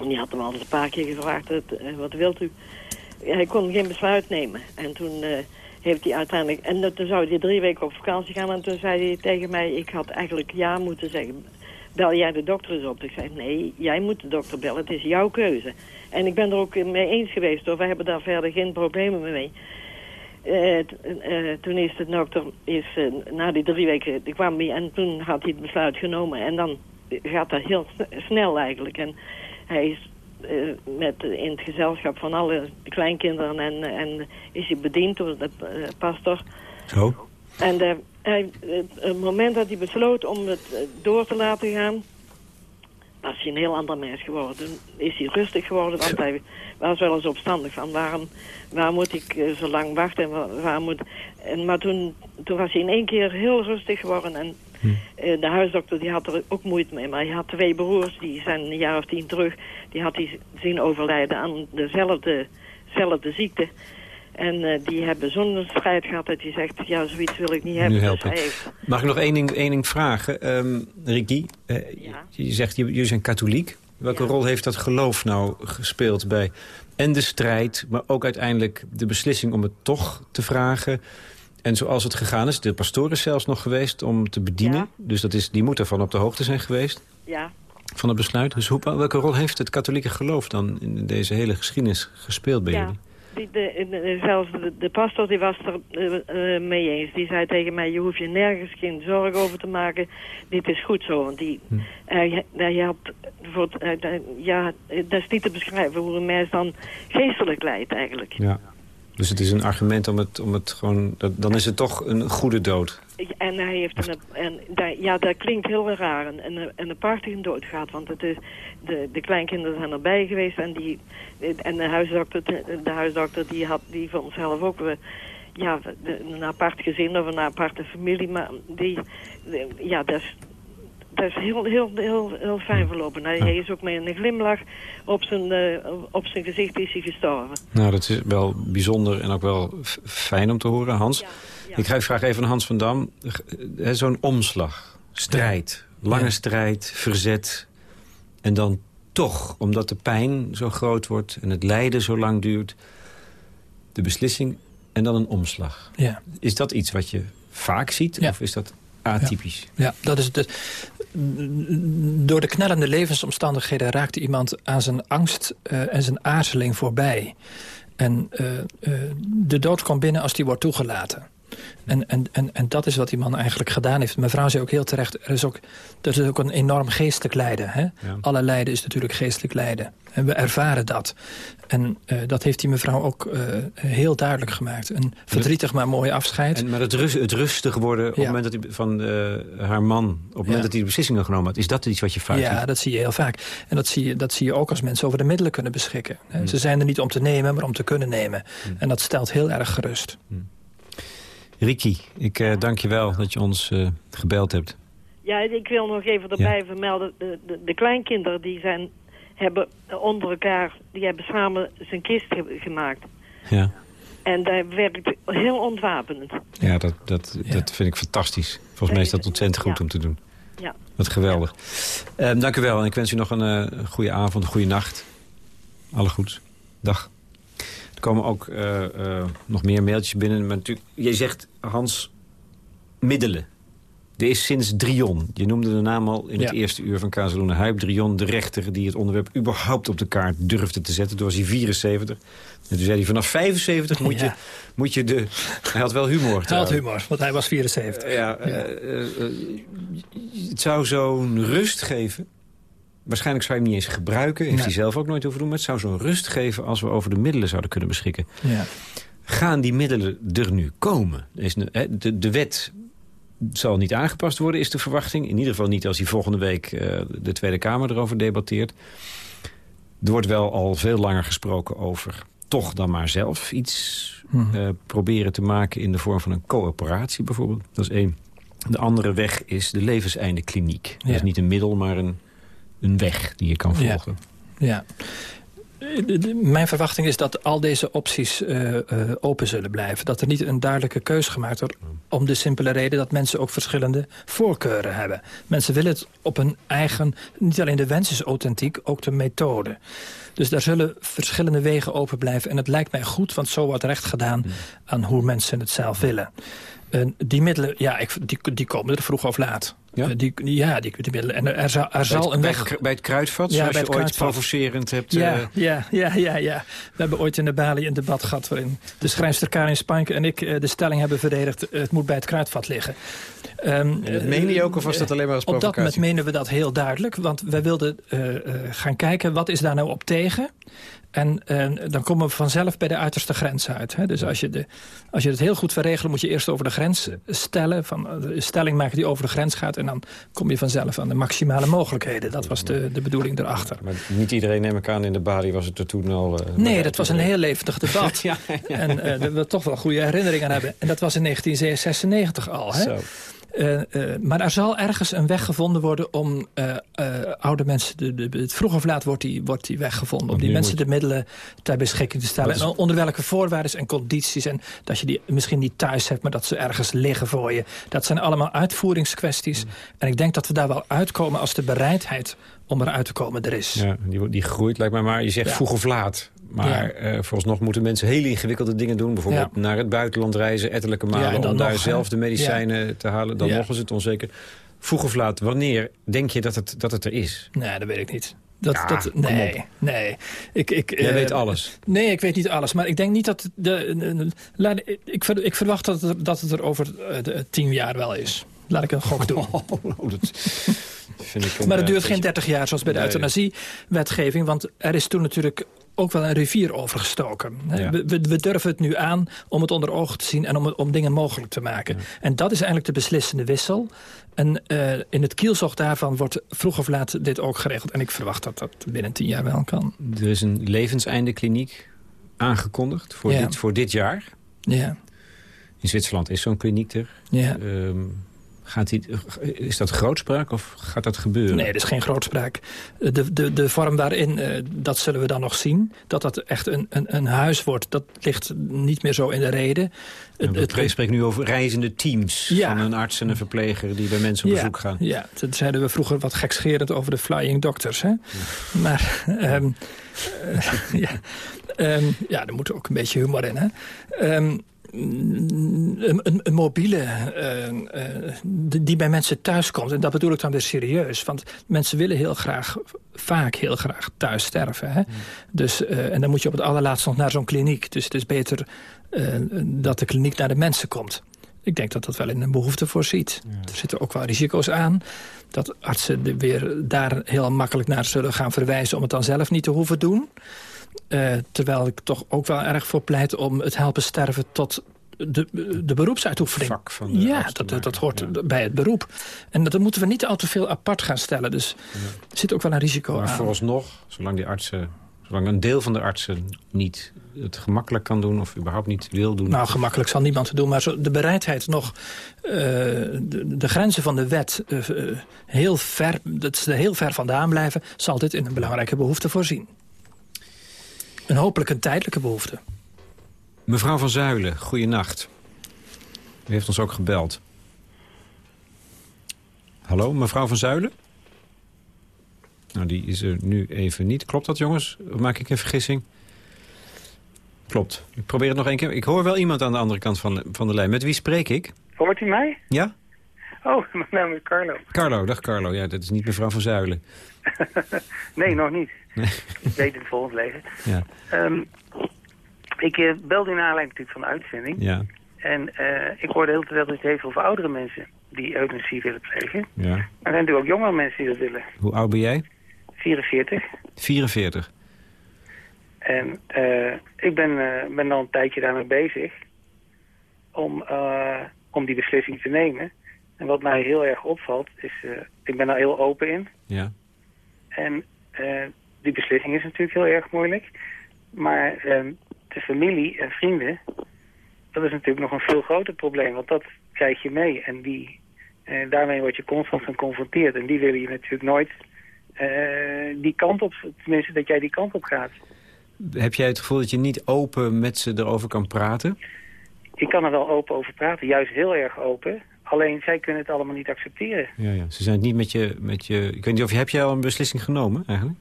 En die had hem al een paar keer gevraagd, wat wilt u? Hij kon geen besluit nemen. En toen heeft hij uiteindelijk... En toen zou hij drie weken op vakantie gaan. En toen zei hij tegen mij, ik had eigenlijk ja moeten zeggen. Bel jij de dokter eens op? Ik zei, nee, jij moet de dokter bellen. Het is jouw keuze. En ik ben er ook mee eens geweest. Hoor. We hebben daar verder geen problemen mee. Uh, toen is de dokter, is, na die drie weken, die kwam hij en toen had hij het besluit genomen. En dan gaat dat heel snel eigenlijk. En hij is uh, met, in het gezelschap van alle kleinkinderen en, en is hij bediend door de uh, pastor. Zo. En uh, hij, het moment dat hij besloot om het door te laten gaan, was hij een heel ander mens geworden. Toen is hij rustig geworden, want hij was wel eens opstandig van waarom, waar moet ik zo lang wachten en waar, waar moet... En, maar toen, toen was hij in één keer heel rustig geworden en. De huisdokter die had er ook moeite mee. Maar hij had twee broers, die zijn een jaar of tien terug... die had hij zien overlijden aan dezelfde, dezelfde ziekte. En uh, die hebben zo'n strijd gehad dat hij zegt... ja, zoiets wil ik niet hebben. Nu dus heeft... Mag ik nog één ding, één ding vragen? Um, Ricky, uh, ja. je zegt, jullie zijn katholiek. Welke ja. rol heeft dat geloof nou gespeeld bij... en de strijd, maar ook uiteindelijk de beslissing om het toch te vragen... En zoals het gegaan is, de pastoor is zelfs nog geweest om te bedienen. Ja. Dus dat is, die moet ervan op de hoogte zijn geweest. Ja. Van het besluit. Dus hoe, welke rol heeft het katholieke geloof dan in deze hele geschiedenis gespeeld bij ja. jullie? Die, de, de, zelfs de, de, pastor die was er uh, uh, mee eens. Die zei tegen mij, je hoeft je nergens geen zorgen over te maken. Dit is goed zo. Want die, hm. hij had, voor, ja, dat is niet te beschrijven hoe een mens dan geestelijk leidt eigenlijk. Ja. Dus het is een argument om het, om het gewoon... Dan is het toch een goede dood. En hij heeft een... En, ja, dat klinkt heel raar. Een, een, een prachtige dood gaat. Want het is, de, de kleinkinderen zijn erbij geweest. En, die, en de huisdokter, de huisdokter die, had, die vond zelf ook... Ja, een apart gezin of een aparte familie. Maar die... Ja, dat is, dat is heel, heel, heel, heel fijn verlopen. Hij, hij is ook met een glimlach op zijn, uh, op zijn gezicht is hij gestorven. Nou, dat is wel bijzonder en ook wel fijn om te horen. Hans, ja, ja. ik ga je vragen even aan Hans van Dam. Zo'n omslag, strijd, lange strijd, verzet. En dan toch, omdat de pijn zo groot wordt en het lijden zo lang duurt... de beslissing en dan een omslag. Ja. Is dat iets wat je vaak ziet of is dat atypisch? Ja, dat is het door de knellende levensomstandigheden raakte iemand aan zijn angst uh, en zijn aarzeling voorbij. En uh, uh, de dood komt binnen als die wordt toegelaten. En, en, en, en dat is wat die man eigenlijk gedaan heeft. Mevrouw zei ook heel terecht, er is ook, er is ook een enorm geestelijk lijden. Hè? Ja. Alle lijden is natuurlijk geestelijk lijden. En we ervaren dat. En uh, dat heeft die mevrouw ook uh, heel duidelijk gemaakt. Een verdrietig maar mooi afscheid. En, maar het, rust, het rustig worden op ja. het moment dat hij, van uh, haar man... op het moment ja. dat hij de beslissingen genomen had... is dat iets wat je vaak Ja, ziet? dat zie je heel vaak. En dat zie je, dat zie je ook als mensen over de middelen kunnen beschikken. Hmm. Ze zijn er niet om te nemen, maar om te kunnen nemen. Hmm. En dat stelt heel erg gerust. Hmm. Ricky, ik uh, dank je wel dat je ons uh, gebeld hebt. Ja, ik wil nog even erbij ja. vermelden. De, de, de, kleinkinderen die zijn, hebben onder elkaar... die hebben samen zijn kist gemaakt. Ja. En dat werkt heel ontwapenend. Ja, dat, dat, ja. dat vind ik fantastisch. Volgens mij is dat ontzettend goed ja. om te doen. Ja. Wat geweldig. Ja. Uh, dank u wel en ik wens u nog een uh, goede avond, een goede nacht. Alle goeds. Dag. Er komen ook uh, uh, nog meer mailtjes binnen. Maar natuurlijk, je zegt, Hans, middelen. Er is sinds Drion, je noemde de naam al in ja. het eerste uur van Kazeluna Huip... Drion, de rechter die het onderwerp überhaupt op de kaart durfde te zetten. Toen was hij 74. En toen zei hij, vanaf 75 moet, ja. je, moet je de... Hij had wel humor. Hij had humor, want hij was 74. Uh, ja, ja. het zou zo'n rust geven Waarschijnlijk zou je hem niet eens gebruiken. Heeft nee. hij zelf ook nooit over doen. Maar het zou zo'n rust geven als we over de middelen zouden kunnen beschikken. Ja. Gaan die middelen er nu komen? De, de wet zal niet aangepast worden, is de verwachting. In ieder geval niet als hij volgende week uh, de Tweede Kamer erover debatteert. Er wordt wel al veel langer gesproken over toch dan maar zelf iets hmm. proberen te maken... in de vorm van een coöperatie bijvoorbeeld. Dat is één. De andere weg is de levenseindekliniek. Dat is niet een middel, maar een, een weg die je kan volgen. Ja. ja. Mijn verwachting is dat al deze opties uh, uh, open zullen blijven. Dat er niet een duidelijke keuze gemaakt wordt... om de simpele reden dat mensen ook verschillende voorkeuren hebben. Mensen willen het op hun eigen... Niet alleen de wens is authentiek, ook de methode. Dus daar zullen verschillende wegen open blijven. En het lijkt mij goed, want zo wordt recht gedaan... aan hoe mensen het zelf willen. En die middelen, ja, ik, die, die komen er vroeg of laat. Ja, eh, die, ja die. En er, zal, er zal een weg... Bij het kruidvat, ja, zoals je ooit provocerend hebt... Ja, uh... ja, ja, ja, ja. We hebben ooit in de Bali een debat gehad... waarin de schrijfster Karin Spanke en ik uh, de stelling hebben verdedigd... het moet bij het kruidvat liggen. Um, dat meen je ook of was dat alleen maar als provocatie? Op dat moment menen we dat heel duidelijk. Want we wilden gaan kijken, wat is daar nou op tegen? En dan komen we vanzelf bij de uiterste grens uit. Hè? Dus als je, de, als je het heel goed verregelt, moet je eerst over de grens stellen. Van, een stelling maken die over de grens gaat. En dan kom je vanzelf aan de maximale mogelijkheden. Dat was de, de bedoeling erachter. Maar niet iedereen, neem ik aan, in de Bali was het er toen al... Uh, nee, dat was een heel levendig debat. ja, En uh, we toch wel goede herinneringen aan hebben. En dat was in 1996 al. Hè? Zo. Uh, uh, maar er zal ergens een weg gevonden worden om uh, oude mensen... De, de, het vroeg of laat wordt die, wordt die weg gevonden. Om die mensen de middelen ter beschikking te stellen. En onder welke voorwaarden en condities. En dat je die misschien niet thuis hebt, maar dat ze ergens liggen voor je. Dat zijn allemaal uitvoeringskwesties. Mm. En ik denk dat we daar wel uitkomen als de bereidheid om eruit te komen er is. Ja, die, die groeit lijkt mij maar. Je zegt vroeg of laat. Maar ja. uh, vooralsnog moeten mensen hele ingewikkelde dingen doen. Bijvoorbeeld naar het buitenland reizen, ettelijke malen... om daar zelf de medicijnen te halen. Dan nog is het onzeker. Vroeg of laat, wanneer denk je dat het, dat het er is? Nee, dat weet ik niet. Dat, dat, nee, nee. Ik, ik, Jij uh, weet alles. Nee, ik weet niet alles. Maar ik denk niet dat... De, de, ik, ik verwacht dat het, dat het er over uh, de, tien jaar wel is. Laat ik een gok doen. Oh, oh, dat vind ik maar het duurt geen 30 jaar zoals bij de nee. euthanasiewetgeving. Want er is toen natuurlijk ook wel een rivier overgestoken. We, we, durven het nu aan om het onder ogen te zien en om, om dingen mogelijk te maken. En dat is eigenlijk de beslissende wissel. En uh, in het kielzog daarvan wordt vroeg of laat dit ook geregeld. En ik verwacht dat dat binnen tien jaar wel kan. Er is een levenseinde kliniek aangekondigd voor, dit, voor dit jaar. Ja. In Zwitserland is zo'n kliniek er. Ja. Um, Gaat die, is dat grootspraak of gaat dat gebeuren? Nee, dat is geen grootspraak. De, de, de vorm daarin, uh, dat zullen we dan nog zien. Dat dat echt een, een, een huis wordt, dat ligt niet meer zo in de reden. Ja, het spreekt nu over reizende teams ja. van een arts en een verpleger... die bij mensen op ja, bezoek gaan. Ja, dat zeiden we vroeger wat gekscherend over de flying doctors. Hè? Maar um, uh, ja, um, ja, er moet ook een beetje humor in. Hè? Um, een, mobiele uh, uh, die bij mensen thuis komt. En dat bedoel ik dan weer serieus. Want mensen willen heel graag, vaak heel graag thuis sterven. Hè? Mm. Dus, uh, en dan moet je op het allerlaatst nog naar zo'n kliniek. Dus het is beter dat de kliniek naar de mensen komt. Ik denk dat dat wel in een behoefte voorziet. Ja. Er zitten ook wel risico's aan. Dat artsen weer daar heel makkelijk naar zullen gaan verwijzen... om het dan zelf niet te hoeven doen. Uh, terwijl ik toch ook wel erg voor pleit om het helpen sterven tot de, de beroepsuitoefening. Vak van de ja, dat, dat, dat, hoort ja. bij het beroep. En dat moeten we niet al te veel apart gaan stellen. Dus ja. er zit ook wel een risico maar aan. vooralsnog, zolang die artsen, zolang een deel van de artsen niet het gemakkelijk kan doen... of überhaupt niet wil doen. Nou, gemakkelijk zal niemand het doen. Maar de bereidheid nog uh, de, de, grenzen van de wet uh, heel ver, dat ze heel ver vandaan blijven... zal dit in een belangrijke behoefte voorzien. En hopelijk een tijdelijke behoefte. Mevrouw van Zuilen, goeienacht. U heeft ons ook gebeld. Hallo, mevrouw van Zuilen? Nou, die is er nu even niet. Klopt dat, jongens? Of maak ik een vergissing? Klopt. Ik probeer het nog één keer. Ik hoor wel iemand aan de andere kant van de, van de lijn. Met wie spreek ik? Hoort u mij? Ja? Oh, mijn naam is Carlo. Carlo, dag Carlo. Ja, dat is niet mevrouw van Zuilen. nee, nog niet. Nee. Ik weet het volgend leven. Ja. Um, ik belde in aanleiding natuurlijk van de uitzending. Ja. En uh, ik hoorde heel veel dat het heeft over oudere mensen die euthanasie willen plegen. Ja. Maar er zijn natuurlijk ook jongere mensen die dat willen. Hoe oud ben jij? 44. 44. En uh, ik ben, uh, ben al een tijdje daarmee bezig om, om die beslissing te nemen. En wat mij heel erg opvalt is, ik ben daar heel open in. Ja. En die beslissing is natuurlijk heel erg moeilijk. Maar de familie en vrienden, dat is natuurlijk nog een veel groter probleem. Want dat krijg je mee. En die, eh, daarmee word je constant geconfronteerd. En die willen je natuurlijk nooit eh, die kant op, tenminste dat jij die kant op gaat. Heb jij het gevoel dat je niet open met ze erover kan praten? Ik kan er wel open over praten, juist heel erg open. Alleen zij kunnen het allemaal niet accepteren. Ja, ja. Ze zijn het niet met je, met je... Ik weet niet of je... Heb jij al een beslissing genomen eigenlijk?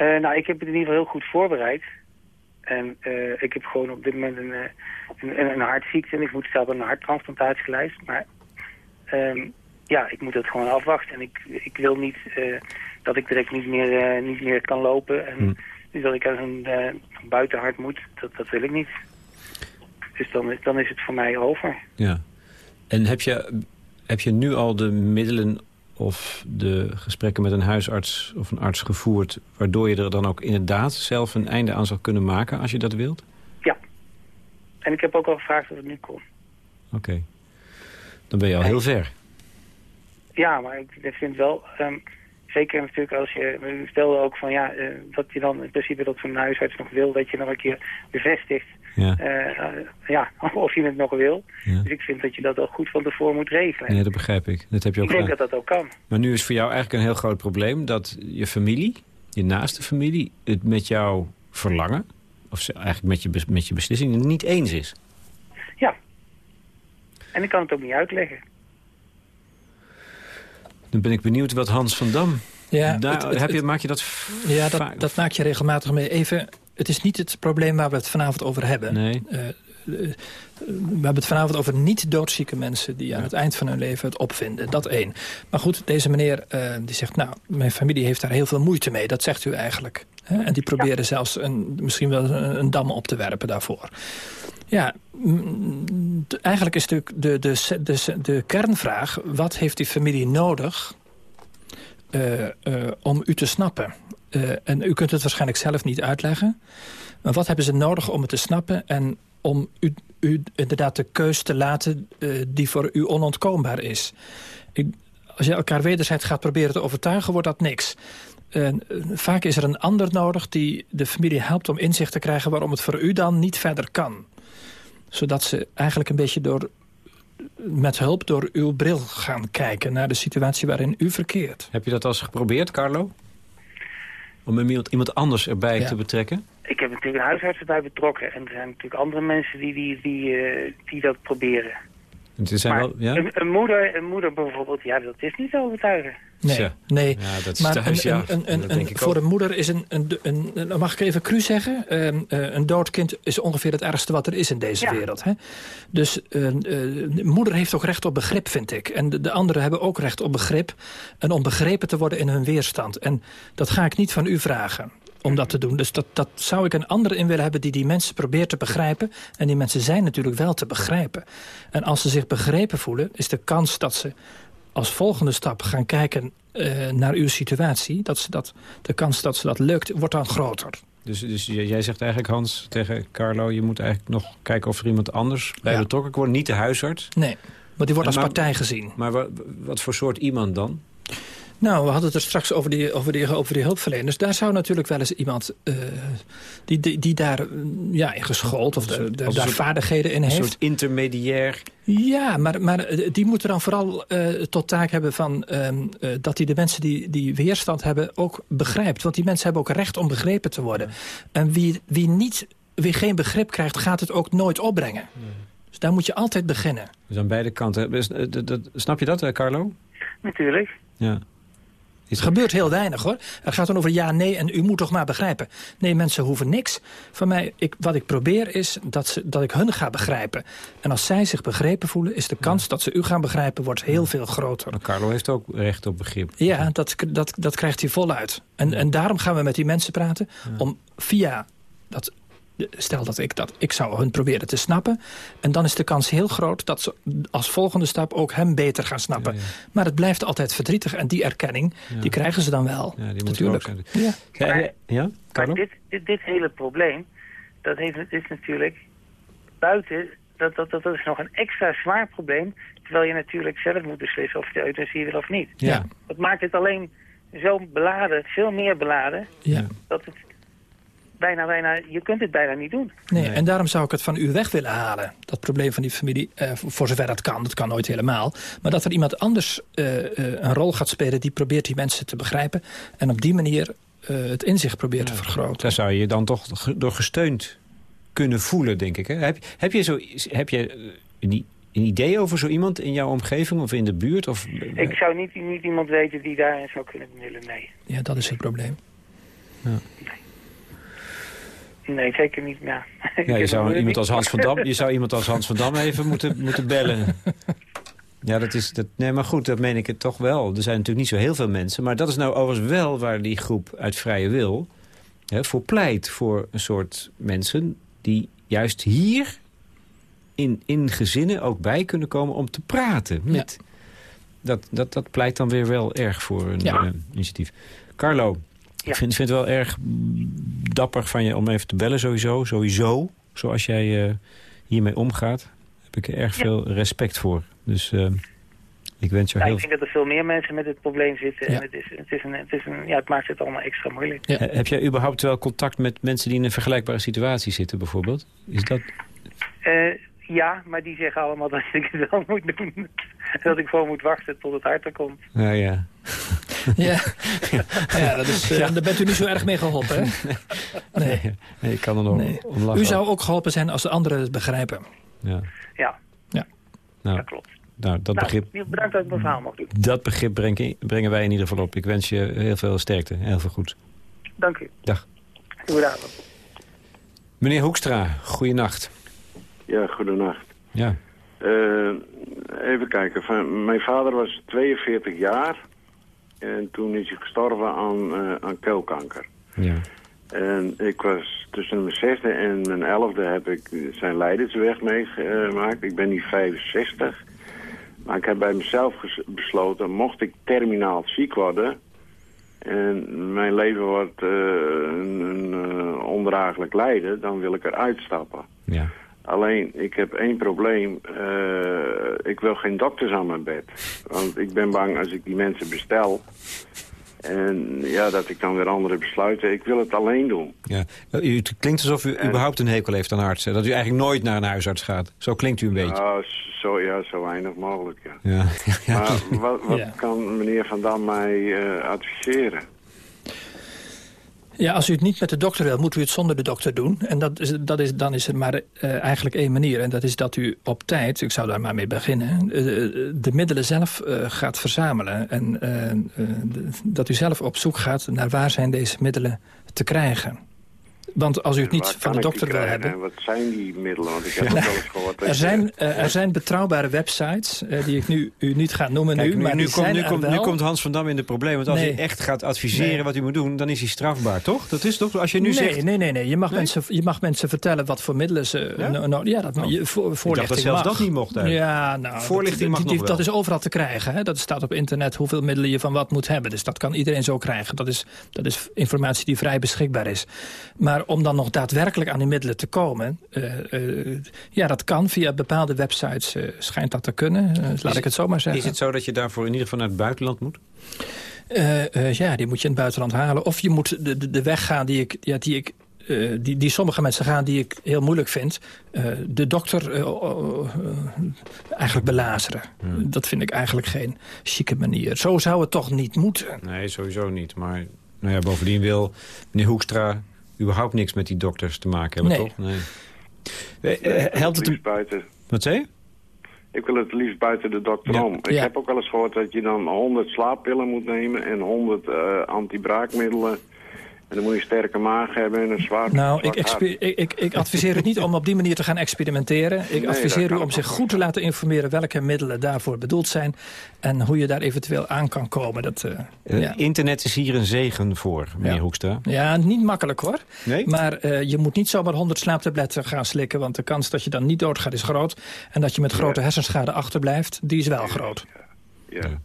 Uh, nou, ik heb het in ieder geval heel goed voorbereid. En uh, ik heb gewoon op dit moment een, eh, een, een hartziekte. En ik moet zelf een harttransplantatie Maar um, ja, ik moet het gewoon afwachten. En ik, ik wil niet dat ik direct niet meer, niet meer kan lopen. En hm. dus dat ik aan een buitenhart moet, dat, dat wil ik niet. Dus dan, dan is het voor mij over. Ja. En heb je, heb je nu al de middelen of de gesprekken met een huisarts of een arts gevoerd... waardoor je er dan ook inderdaad zelf een einde aan zou kunnen maken als je dat wilt? Ja. En ik heb ook al gevraagd of het nu kon. Oké. Dan ben je al heel ver. Ja, maar ik vind wel... Um, zeker natuurlijk als je... We stelden ook van ja, uh, dat je dan in principe dat zo'n huisarts nog wil... dat je nog een keer bevestigt ja. Uh, ja, of je het nog wil. Dus ik vind dat je dat al goed van tevoren moet regelen. Ja, dat begrijp ik. Dat heb je ook ik denk dat dat ook kan. Maar nu is voor jou eigenlijk een heel groot probleem... dat je familie, je naaste familie, het met jouw verlangen... of eigenlijk met je, met je beslissingen niet eens is. Ja. En ik kan het ook niet uitleggen. Dan ben ik benieuwd wat Hans van Dam... Ja, Daar, heb je, maak je dat Ja, dat, dat maak je regelmatig mee. Even het is niet het probleem waar we het vanavond over hebben. Nee. Uh, we hebben het vanavond over niet doodzieke mensen... die aan het eind van hun leven het opvinden. Dat één. Maar goed, deze meneer uh, die zegt... nou, mijn familie heeft daar heel veel moeite mee. Dat zegt u eigenlijk. Hè? En die proberen zelfs een, misschien wel een, een, dam op te werpen daarvoor. Ja, eigenlijk is de, de, de, de, de kernvraag... wat heeft die familie nodig uh, om u te snappen? Uh, en u kunt het waarschijnlijk zelf niet uitleggen. Maar wat hebben ze nodig om het te snappen... en om u, u inderdaad de keus te laten uh, die voor u onontkoombaar is? Ik, als je elkaar wederzijds gaat proberen te overtuigen, wordt dat niks. Uh, vaak is er een ander nodig die de familie helpt om inzicht te krijgen... waarom het voor u dan niet verder kan. Zodat ze eigenlijk een beetje door met hulp door uw bril gaan kijken... naar de situatie waarin u verkeert. Heb je dat al eens geprobeerd, Carlo? Om iemand, iemand anders erbij te betrekken? Ik heb natuurlijk een huisarts erbij betrokken. En er zijn natuurlijk andere mensen die, die, die, uh, die dat proberen. Zijn wel, ja? een, een, moeder, een moeder bijvoorbeeld, ja, dat is niet te overtuigen. Nee, nee. Ja, dat is maar thuis, een, een, een, voor een moeder is een, een, een, mag ik even cru zeggen, uh, een dood kind is ongeveer het ergste wat er is in deze ja. wereld. Hè? Dus uh, uh, moeder heeft ook recht op begrip, vind ik. En de, de, anderen hebben ook recht op begrip en om begrepen te worden in hun weerstand. En dat ga ik niet van u vragen om dat te doen. Dus dat, dat zou ik een ander in willen hebben die die mensen probeert te begrijpen. En die mensen zijn natuurlijk wel te begrijpen. En als ze zich begrepen voelen, is de kans dat ze als volgende stap gaan kijken uh, naar uw situatie... Dat ze dat, de kans dat ze dat lukt, wordt dan groter. Dus, dus jij zegt eigenlijk, Hans, tegen Carlo... je moet eigenlijk nog kijken of er iemand anders bij ja. betrokken wordt. Niet de huisarts. Nee, maar die wordt als partij gezien. Maar wat, wat voor soort iemand dan? Nou, we hadden het er straks over die, over die, over die hulpverleners. Daar zou natuurlijk wel eens iemand uh, die, die, die daar ja, in geschoold of, de, de, daar vaardigheden in heeft. Een soort intermediair. Ja, maar, maar eh, die moeten dan vooral uh, tot taak hebben van uh, dat hij de mensen die, die weerstand hebben ook begrijpt. Want die mensen hebben ook recht om begrepen te worden. En wie, wie, niet, wie geen begrip krijgt, gaat het ook nooit opbrengen. Dus daar moet je altijd beginnen. Dus aan beide kanten. Snap je dat, Carlo? Natuurlijk. Ja. Het gebeurt heel weinig hoor. Het gaat dan over ja, nee en u moet toch maar begrijpen. Nee, mensen hoeven niks. Van mij, ik, wat ik probeer is dat, ze, dat ik hun ga begrijpen. En als zij zich begrepen voelen, is de kans dat ze u gaan begrijpen wordt heel veel groter. Maar Carlo heeft ook recht op begrip. Ja, dat, dat, dat krijgt hij voluit. En, en daarom gaan we met die mensen praten om via dat stel dat ik dat ik zou hun proberen te snappen. En dan is de kans heel groot dat ze als volgende stap ook hem beter gaan snappen. Maar het blijft altijd verdrietig. En die erkenning, die krijgen ze dan wel. Ja, die natuurlijk. Ja. Maar, ja? maar dit, dit, dit, hele probleem, dat heeft, is natuurlijk buiten... Dat, dat, dat, dat is nog een extra zwaar probleem. Terwijl je natuurlijk zelf moet beslissen of je de euthanasie wil of niet. Ja. Dat maakt het alleen zo beladen, veel meer beladen... Ja. dat het bijna, bijna, je kunt het bijna niet doen. Nee, en daarom zou ik het van u weg willen halen. Dat probleem van die familie, eh, voor zover dat kan. Dat kan nooit helemaal. Maar dat er iemand anders eh, eh, een rol gaat spelen... die probeert die mensen te begrijpen. En op die manier eh, het inzicht probeert te vergroten. Daar zou je dan toch door gesteund kunnen voelen, denk ik. Hè? Heb, heb je, zo, heb je een, een idee over zo iemand in jouw omgeving of in de buurt? Of, Ik zou niet, niet iemand weten die daarin zou kunnen bemiddelen, nee. Ja, dat is het probleem. Nee, zeker niet, ja. Ja, je zou iemand als Hans van Dam, je zou iemand als Hans van Dam even moeten, moeten bellen. Ja, dat is... Dat, nee, maar goed, dat meen ik het toch wel. Er zijn natuurlijk niet zo heel veel mensen. Maar dat is nou overigens wel waar die groep uit vrije wil... Hè, voor pleit. Voor een soort mensen die juist hier... In, in gezinnen ook bij kunnen komen om te praten. Met, dat, dat, dat pleit dan weer wel erg voor een Ja. eh, initiatief. Carlo, ik vind, vind het wel erg dapper van je om even te bellen sowieso. Sowieso, zoals jij eh, hiermee omgaat. Heb ik er erg veel respect voor. Dus eh, ik wens jou Ja, heel ik denk dat er veel meer mensen met dit probleem zitten. Ja. En het, is, het, is een, het, is een, ja, het maakt het allemaal extra moeilijk. Heb jij überhaupt wel contact met mensen die in een vergelijkbare situatie zitten bijvoorbeeld? Is dat... Eh, ja, maar die zeggen allemaal dat ik het wel moet doen. dat ik gewoon moet wachten tot het hart er komt. Nou ja. Ja, ja, dat is, eh, daar bent u niet zo erg mee geholpen, hè? Nee. Nee, ik kan er nog Nee. om lachen. U zou ook geholpen zijn als de anderen het begrijpen. Ja. Ja, Nou, dat klopt. Nou, dat, Nou, begrip, bedankt dat ik mijn verhaal mocht doen. dat begrip brengen, brengen wij in ieder geval op. Ik wens je heel veel sterkte. Heel veel goed. Dank u. Dag. Goedenavond. Meneer Hoekstra, goeienacht. Ja, goedenacht. Ja. Eh, even kijken. Van, mijn vader was 42 jaar. En toen is hij gestorven aan, eh, aan keelkanker. Ja. En ik was tussen mijn zesde en mijn elfde heb ik eh, zijn leidersweg meegemaakt. Ik ben nu 65. Maar ik heb bij mezelf besloten, mocht ik terminaal ziek worden... en mijn leven wordt eh, een, een ondraaglijk lijden, dan wil ik eruit stappen. Ja. Alleen, ik heb één probleem. Eh, ik wil geen dokters aan mijn bed. Want ik ben bang als ik die mensen bestel... en ja, dat ik dan weer andere besluiten. Ik wil het alleen doen. Ja. U, het klinkt alsof u überhaupt een hekel heeft aan artsen. Dat u eigenlijk nooit naar een huisarts gaat. Zo klinkt u een beetje. Nou, zo, ja, zo weinig mogelijk, ja. Ja. Maar wat, wat Ja. kan meneer Van Dam mij eh, adviseren? Ja, als u het niet met de dokter wil, moet u het zonder de dokter doen. En dat is, dat is, dan is er maar eh, eigenlijk één manier. En dat is dat u op tijd, ik zou daar maar mee beginnen... eh, de middelen zelf eh, gaat verzamelen. En eh, eh, dat u zelf op zoek gaat naar waar zijn deze middelen te krijgen. Want als u het niet van de dokter wil hebben... En wat zijn die middelen? Want ik heb gehoord... Er zijn, eh, er zijn betrouwbare websites, eh, die ik nu, u niet ga noemen Kijk, nu, nu, maar nu, komt, zijn nu, komt, nu komt Hans van Dam in de probleem. Want als Nee. hij echt gaat adviseren Nee. wat hij moet doen... dan is hij strafbaar, toch? Dat is toch? Als je nu nee, zegt... nee, nee, nee. Je mag, Nee? Mensen, je mag mensen vertellen wat voor middelen ze... Ja? no- no- ja, dat, Oh. je, voor, voorlichting dat zelfs mag. dat niet mocht eigenlijk. Ja, nou, Voorlichting dat, mag die- nog wel. Dat is overal te krijgen. Hè? Dat staat op internet hoeveel middelen je van wat moet hebben. Dus dat kan iedereen zo krijgen. Dat is, dat is informatie die vrij beschikbaar is. Maar om dan nog daadwerkelijk aan die middelen te komen... eh, eh, ja, dat kan. Via bepaalde websites eh, schijnt dat te kunnen. Laat Is ik het zo maar zeggen. Is het zo dat je daarvoor in ieder geval naar het buitenland moet? Ja, die moet je in het buitenland halen. Of je moet de, de, de weg gaan die ik... Ja, die ik die, die sommige mensen gaan die ik heel moeilijk vind. de dokter eigenlijk belazeren. Dat vind ik eigenlijk geen chique manier. Zo zou het toch niet moeten. Nee, sowieso niet. Maar nou ja, bovendien wil meneer Hoekstra überhaupt niks met die dokters te maken hebben, Nee. toch? Nee. Eh, wil eh, het helpt het liefst buiten. Wat zei je? Ik wil het liefst buiten de dokter Ja. om. Ik Ja. heb ook wel eens gehoord dat je dan 100 slaappillen moet nemen en 100 eh antibraakmiddelen. En dan moet je een sterke maag hebben en een zwaar Nou, ik, ik, ik, ik adviseer het niet om op die manier te gaan experimenteren. Ik Nee, adviseer u om zich goed te laten informeren... welke middelen daarvoor bedoeld zijn... en hoe je daar eventueel aan kan komen. Dat, eh, Eh, ja. Internet is hier een zegen voor, meneer Ja. Hoekstra. Ja, niet makkelijk hoor. Nee? Maar eh, je moet niet zomaar 100 slaaptabletten gaan slikken... want de kans dat je dan niet doodgaat is groot. En dat je met grote hersenschade achterblijft, die is wel groot. Ja.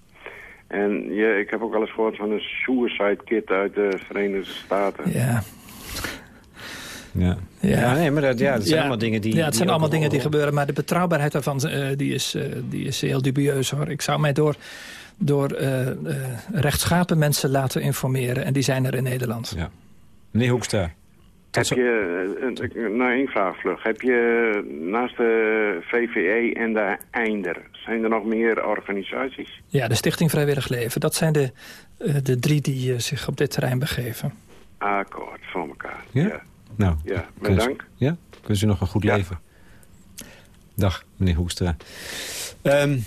En ja, ik heb ook wel eens gehoord van een suicide kit uit de Verenigde Staten. Ja. Ja. Ja. Ja, nee, maar dat, ja, dat zijn Ja. allemaal dingen die... Ja, het die zijn allemaal dingen die gebeuren. Maar de betrouwbaarheid daarvan eh, die is, eh, die is heel dubieus hoor. Ik zou mij door, door eh, eh, rechtschapen mensen laten informeren. En die zijn er in Nederland. Ja. Meneer Hoekstra, Heb je, nou één vraag vlug. Heb je naast de VVE en de Einder, zijn er nog meer organisaties? Ja, de Stichting Vrijwillig Leven. Dat zijn de, de drie die zich op dit terrein begeven. Akkoord, voor elkaar. Ja? Nou, ja, bedankt. Ja, wens u nog een goed leven. Dag, meneer Hoekstra. Um,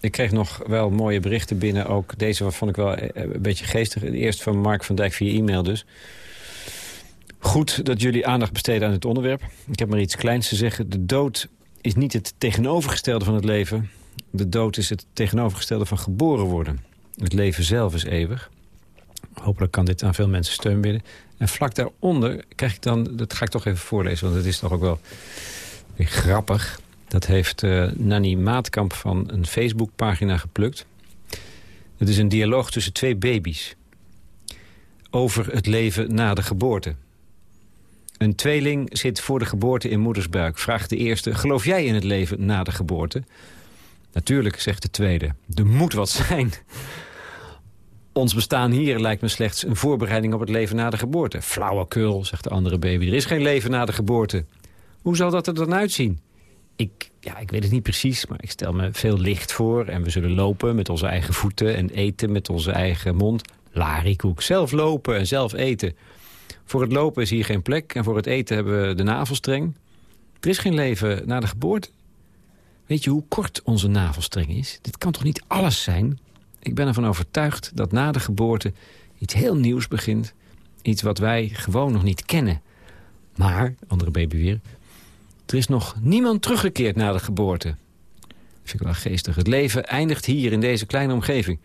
ik kreeg nog wel mooie berichten binnen. Ook deze vond ik wel een beetje geestig. Eerst van Mark van Dijk via e-mail dus. Goed dat jullie aandacht besteden aan het onderwerp. Ik heb maar iets kleins te zeggen. De dood is niet het tegenovergestelde van het leven. De dood is het tegenovergestelde van geboren worden. Het leven zelf is eeuwig. Hopelijk kan dit aan veel mensen steun bieden. En vlak daaronder krijg ik dan... Dat ga ik toch even voorlezen, want het is toch ook wel grappig. Dat heeft uh, Nanny Maatkamp van een Facebookpagina geplukt. Het is een dialoog tussen twee baby's. Over het leven na de geboorte. Een tweeling zit voor de geboorte in moedersbuik. Vraagt de eerste, geloof jij in het leven na de geboorte? Natuurlijk, zegt de tweede. Er moet wat zijn. Ons bestaan hier lijkt me slechts een voorbereiding op het leven na de geboorte. Flauwekul, zegt de andere baby. Er is geen leven na de geboorte. Hoe zal dat er dan uitzien? Ik, ja, ik weet het niet precies, maar ik stel me veel licht voor. En we zullen lopen met onze eigen voeten en eten met onze eigen mond. Larikoek, zelf lopen en zelf eten. Voor het lopen is hier geen plek en voor het eten hebben we de navelstreng. Er is geen leven na de geboorte. Weet je hoe kort onze navelstreng is? Dit kan toch niet alles zijn? Ik ben ervan overtuigd dat na de geboorte iets heel nieuws begint. Iets wat wij gewoon nog niet kennen. Maar, andere baby weer, er is nog niemand teruggekeerd na de geboorte. Vind ik wel geestig. Het leven eindigt hier in deze kleine omgeving.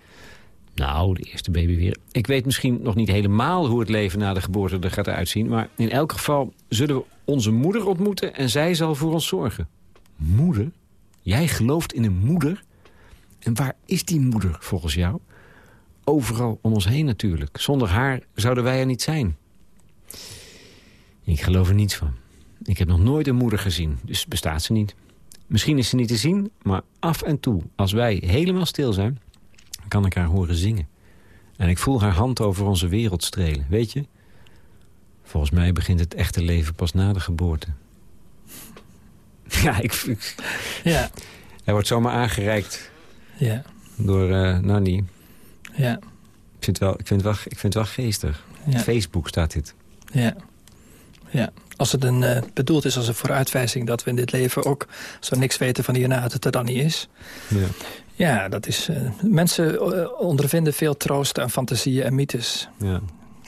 Nou, de eerste baby weer. Ik weet misschien nog niet helemaal hoe het leven na de geboorte er gaat uitzien... maar in elk geval zullen we onze moeder ontmoeten en zij zal voor ons zorgen. Moeder? Jij gelooft in een moeder? En waar is die moeder volgens jou? Overal om ons heen natuurlijk. Zonder haar zouden wij er niet zijn. Ik geloof er niets van. Ik heb nog nooit een moeder gezien, dus bestaat ze niet. Misschien is ze niet te zien, maar af en toe, als wij helemaal stil zijn... kan ik haar horen zingen. En ik voel haar hand over onze wereld strelen. Weet je, volgens mij begint het echte leven pas na de geboorte. Ja, ik... ja. Hij wordt zomaar aangereikt ja. door uh, Nanny. Ja. Ik vind het wel, ik vind wel, ik vind het wel geestig. Ja. Facebook staat dit. Ja. Ja. Als het een, uh, bedoeld is als een vooruitwijzing dat we in dit leven ook zo niks weten van hierna dat het er dan niet is. Ja, ja dat is... Uh, mensen ondervinden veel troost aan fantasieën en mythes. Ja.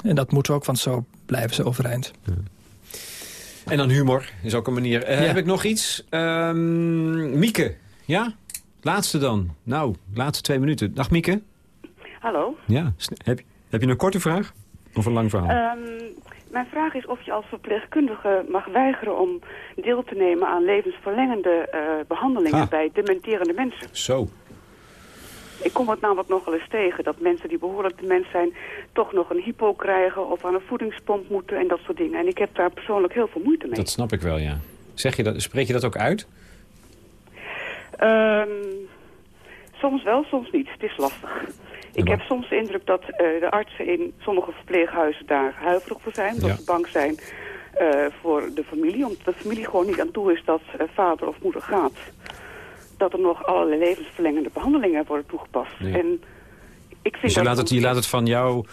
En dat moeten we ook, want zo blijven ze overeind. Ja. En dan humor is ook een manier. Uh, ja. Heb ik nog iets? Um, Mieke, ja? Laatste dan. Nou, laatste twee minuten. Dag Mieke. Hallo. Ja, heb, heb je een korte vraag? Of een lang verhaal? Um, mijn vraag is of je als verpleegkundige mag weigeren om deel te nemen aan levensverlengende uh, behandelingen ah. bij dementerende mensen. Zo. Ik kom het namelijk nog wel eens tegen dat mensen die behoorlijk dement zijn toch nog een hypo krijgen of aan een voedingspomp moeten en dat soort dingen. En ik heb daar persoonlijk heel veel moeite mee. Dat snap ik wel, ja. Zeg je dat, spreek je dat ook uit? Um, soms wel, soms niet. Het is lastig. Ik heb soms de indruk dat uh, de artsen in sommige verpleeghuizen daar huiverig voor zijn. Dat Ja. ze bang zijn uh, voor de familie. Omdat de familie gewoon niet aan toe is dat uh, vader of moeder gaat. Dat er nog allerlei levensverlengende behandelingen worden toegepast. Ja. En ik vind Dus je laat, het, je laat het van jouw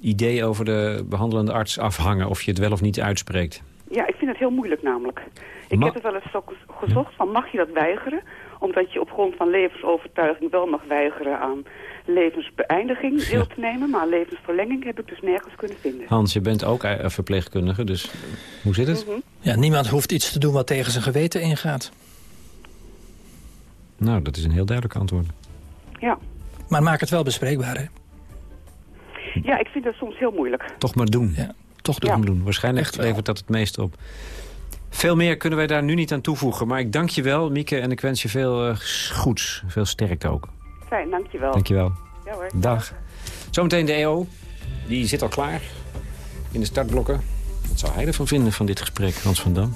idee over de behandelende arts afhangen... of je het wel of niet uitspreekt. Ja, ik vind het heel moeilijk namelijk. Ik Ma- heb het wel eens ook gezocht van mag je dat weigeren? Omdat je op grond van levensovertuiging wel mag weigeren aan levensbeëindiging deel te nemen. Maar levensverlenging heb ik dus nergens kunnen vinden. Hans, je bent ook eh, verpleegkundige, dus hoe zit het? Mhm. Ja, niemand hoeft iets te doen wat tegen zijn geweten ingaat. Nou, dat is een heel duidelijk antwoord. Ja. Maar maak het wel bespreekbaar, hè? ja, ik vind dat soms heel moeilijk. Toch maar doen. Ja, toch Toch Ja. maar doen. Waarschijnlijk Echt wel. levert dat het meeste op. Veel meer kunnen wij daar nu niet aan toevoegen. Maar ik dank je wel, Mieke, en ik wens je veel eh, goeds. Veel sterkte ook. Fijn, dankjewel. Dank je wel. Ja hoor. Dag. Zometeen de EO. Die zit al klaar in de startblokken. Wat zou hij ervan vinden van dit gesprek, Hans van Dam?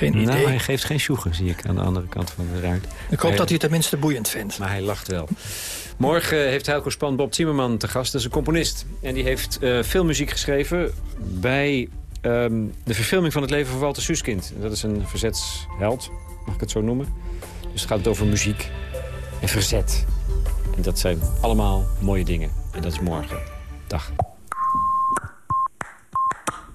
Nou, hij geeft geen sjoegen, zie ik aan de andere kant van de raad. Ik hoop dat hij het tenminste boeiend vindt. Maar hij lacht wel. Morgen heeft Helco Span Bob Timmerman te gast. Dat is een componist. En die heeft uh, veel muziek geschreven bij ehm, de verfilming van het leven van Walter Suskind. Dat is een verzetsheld, mag ik het zo noemen. Dus het gaat over muziek en verzet. En dat zijn allemaal mooie dingen. En dat is morgen. Dag.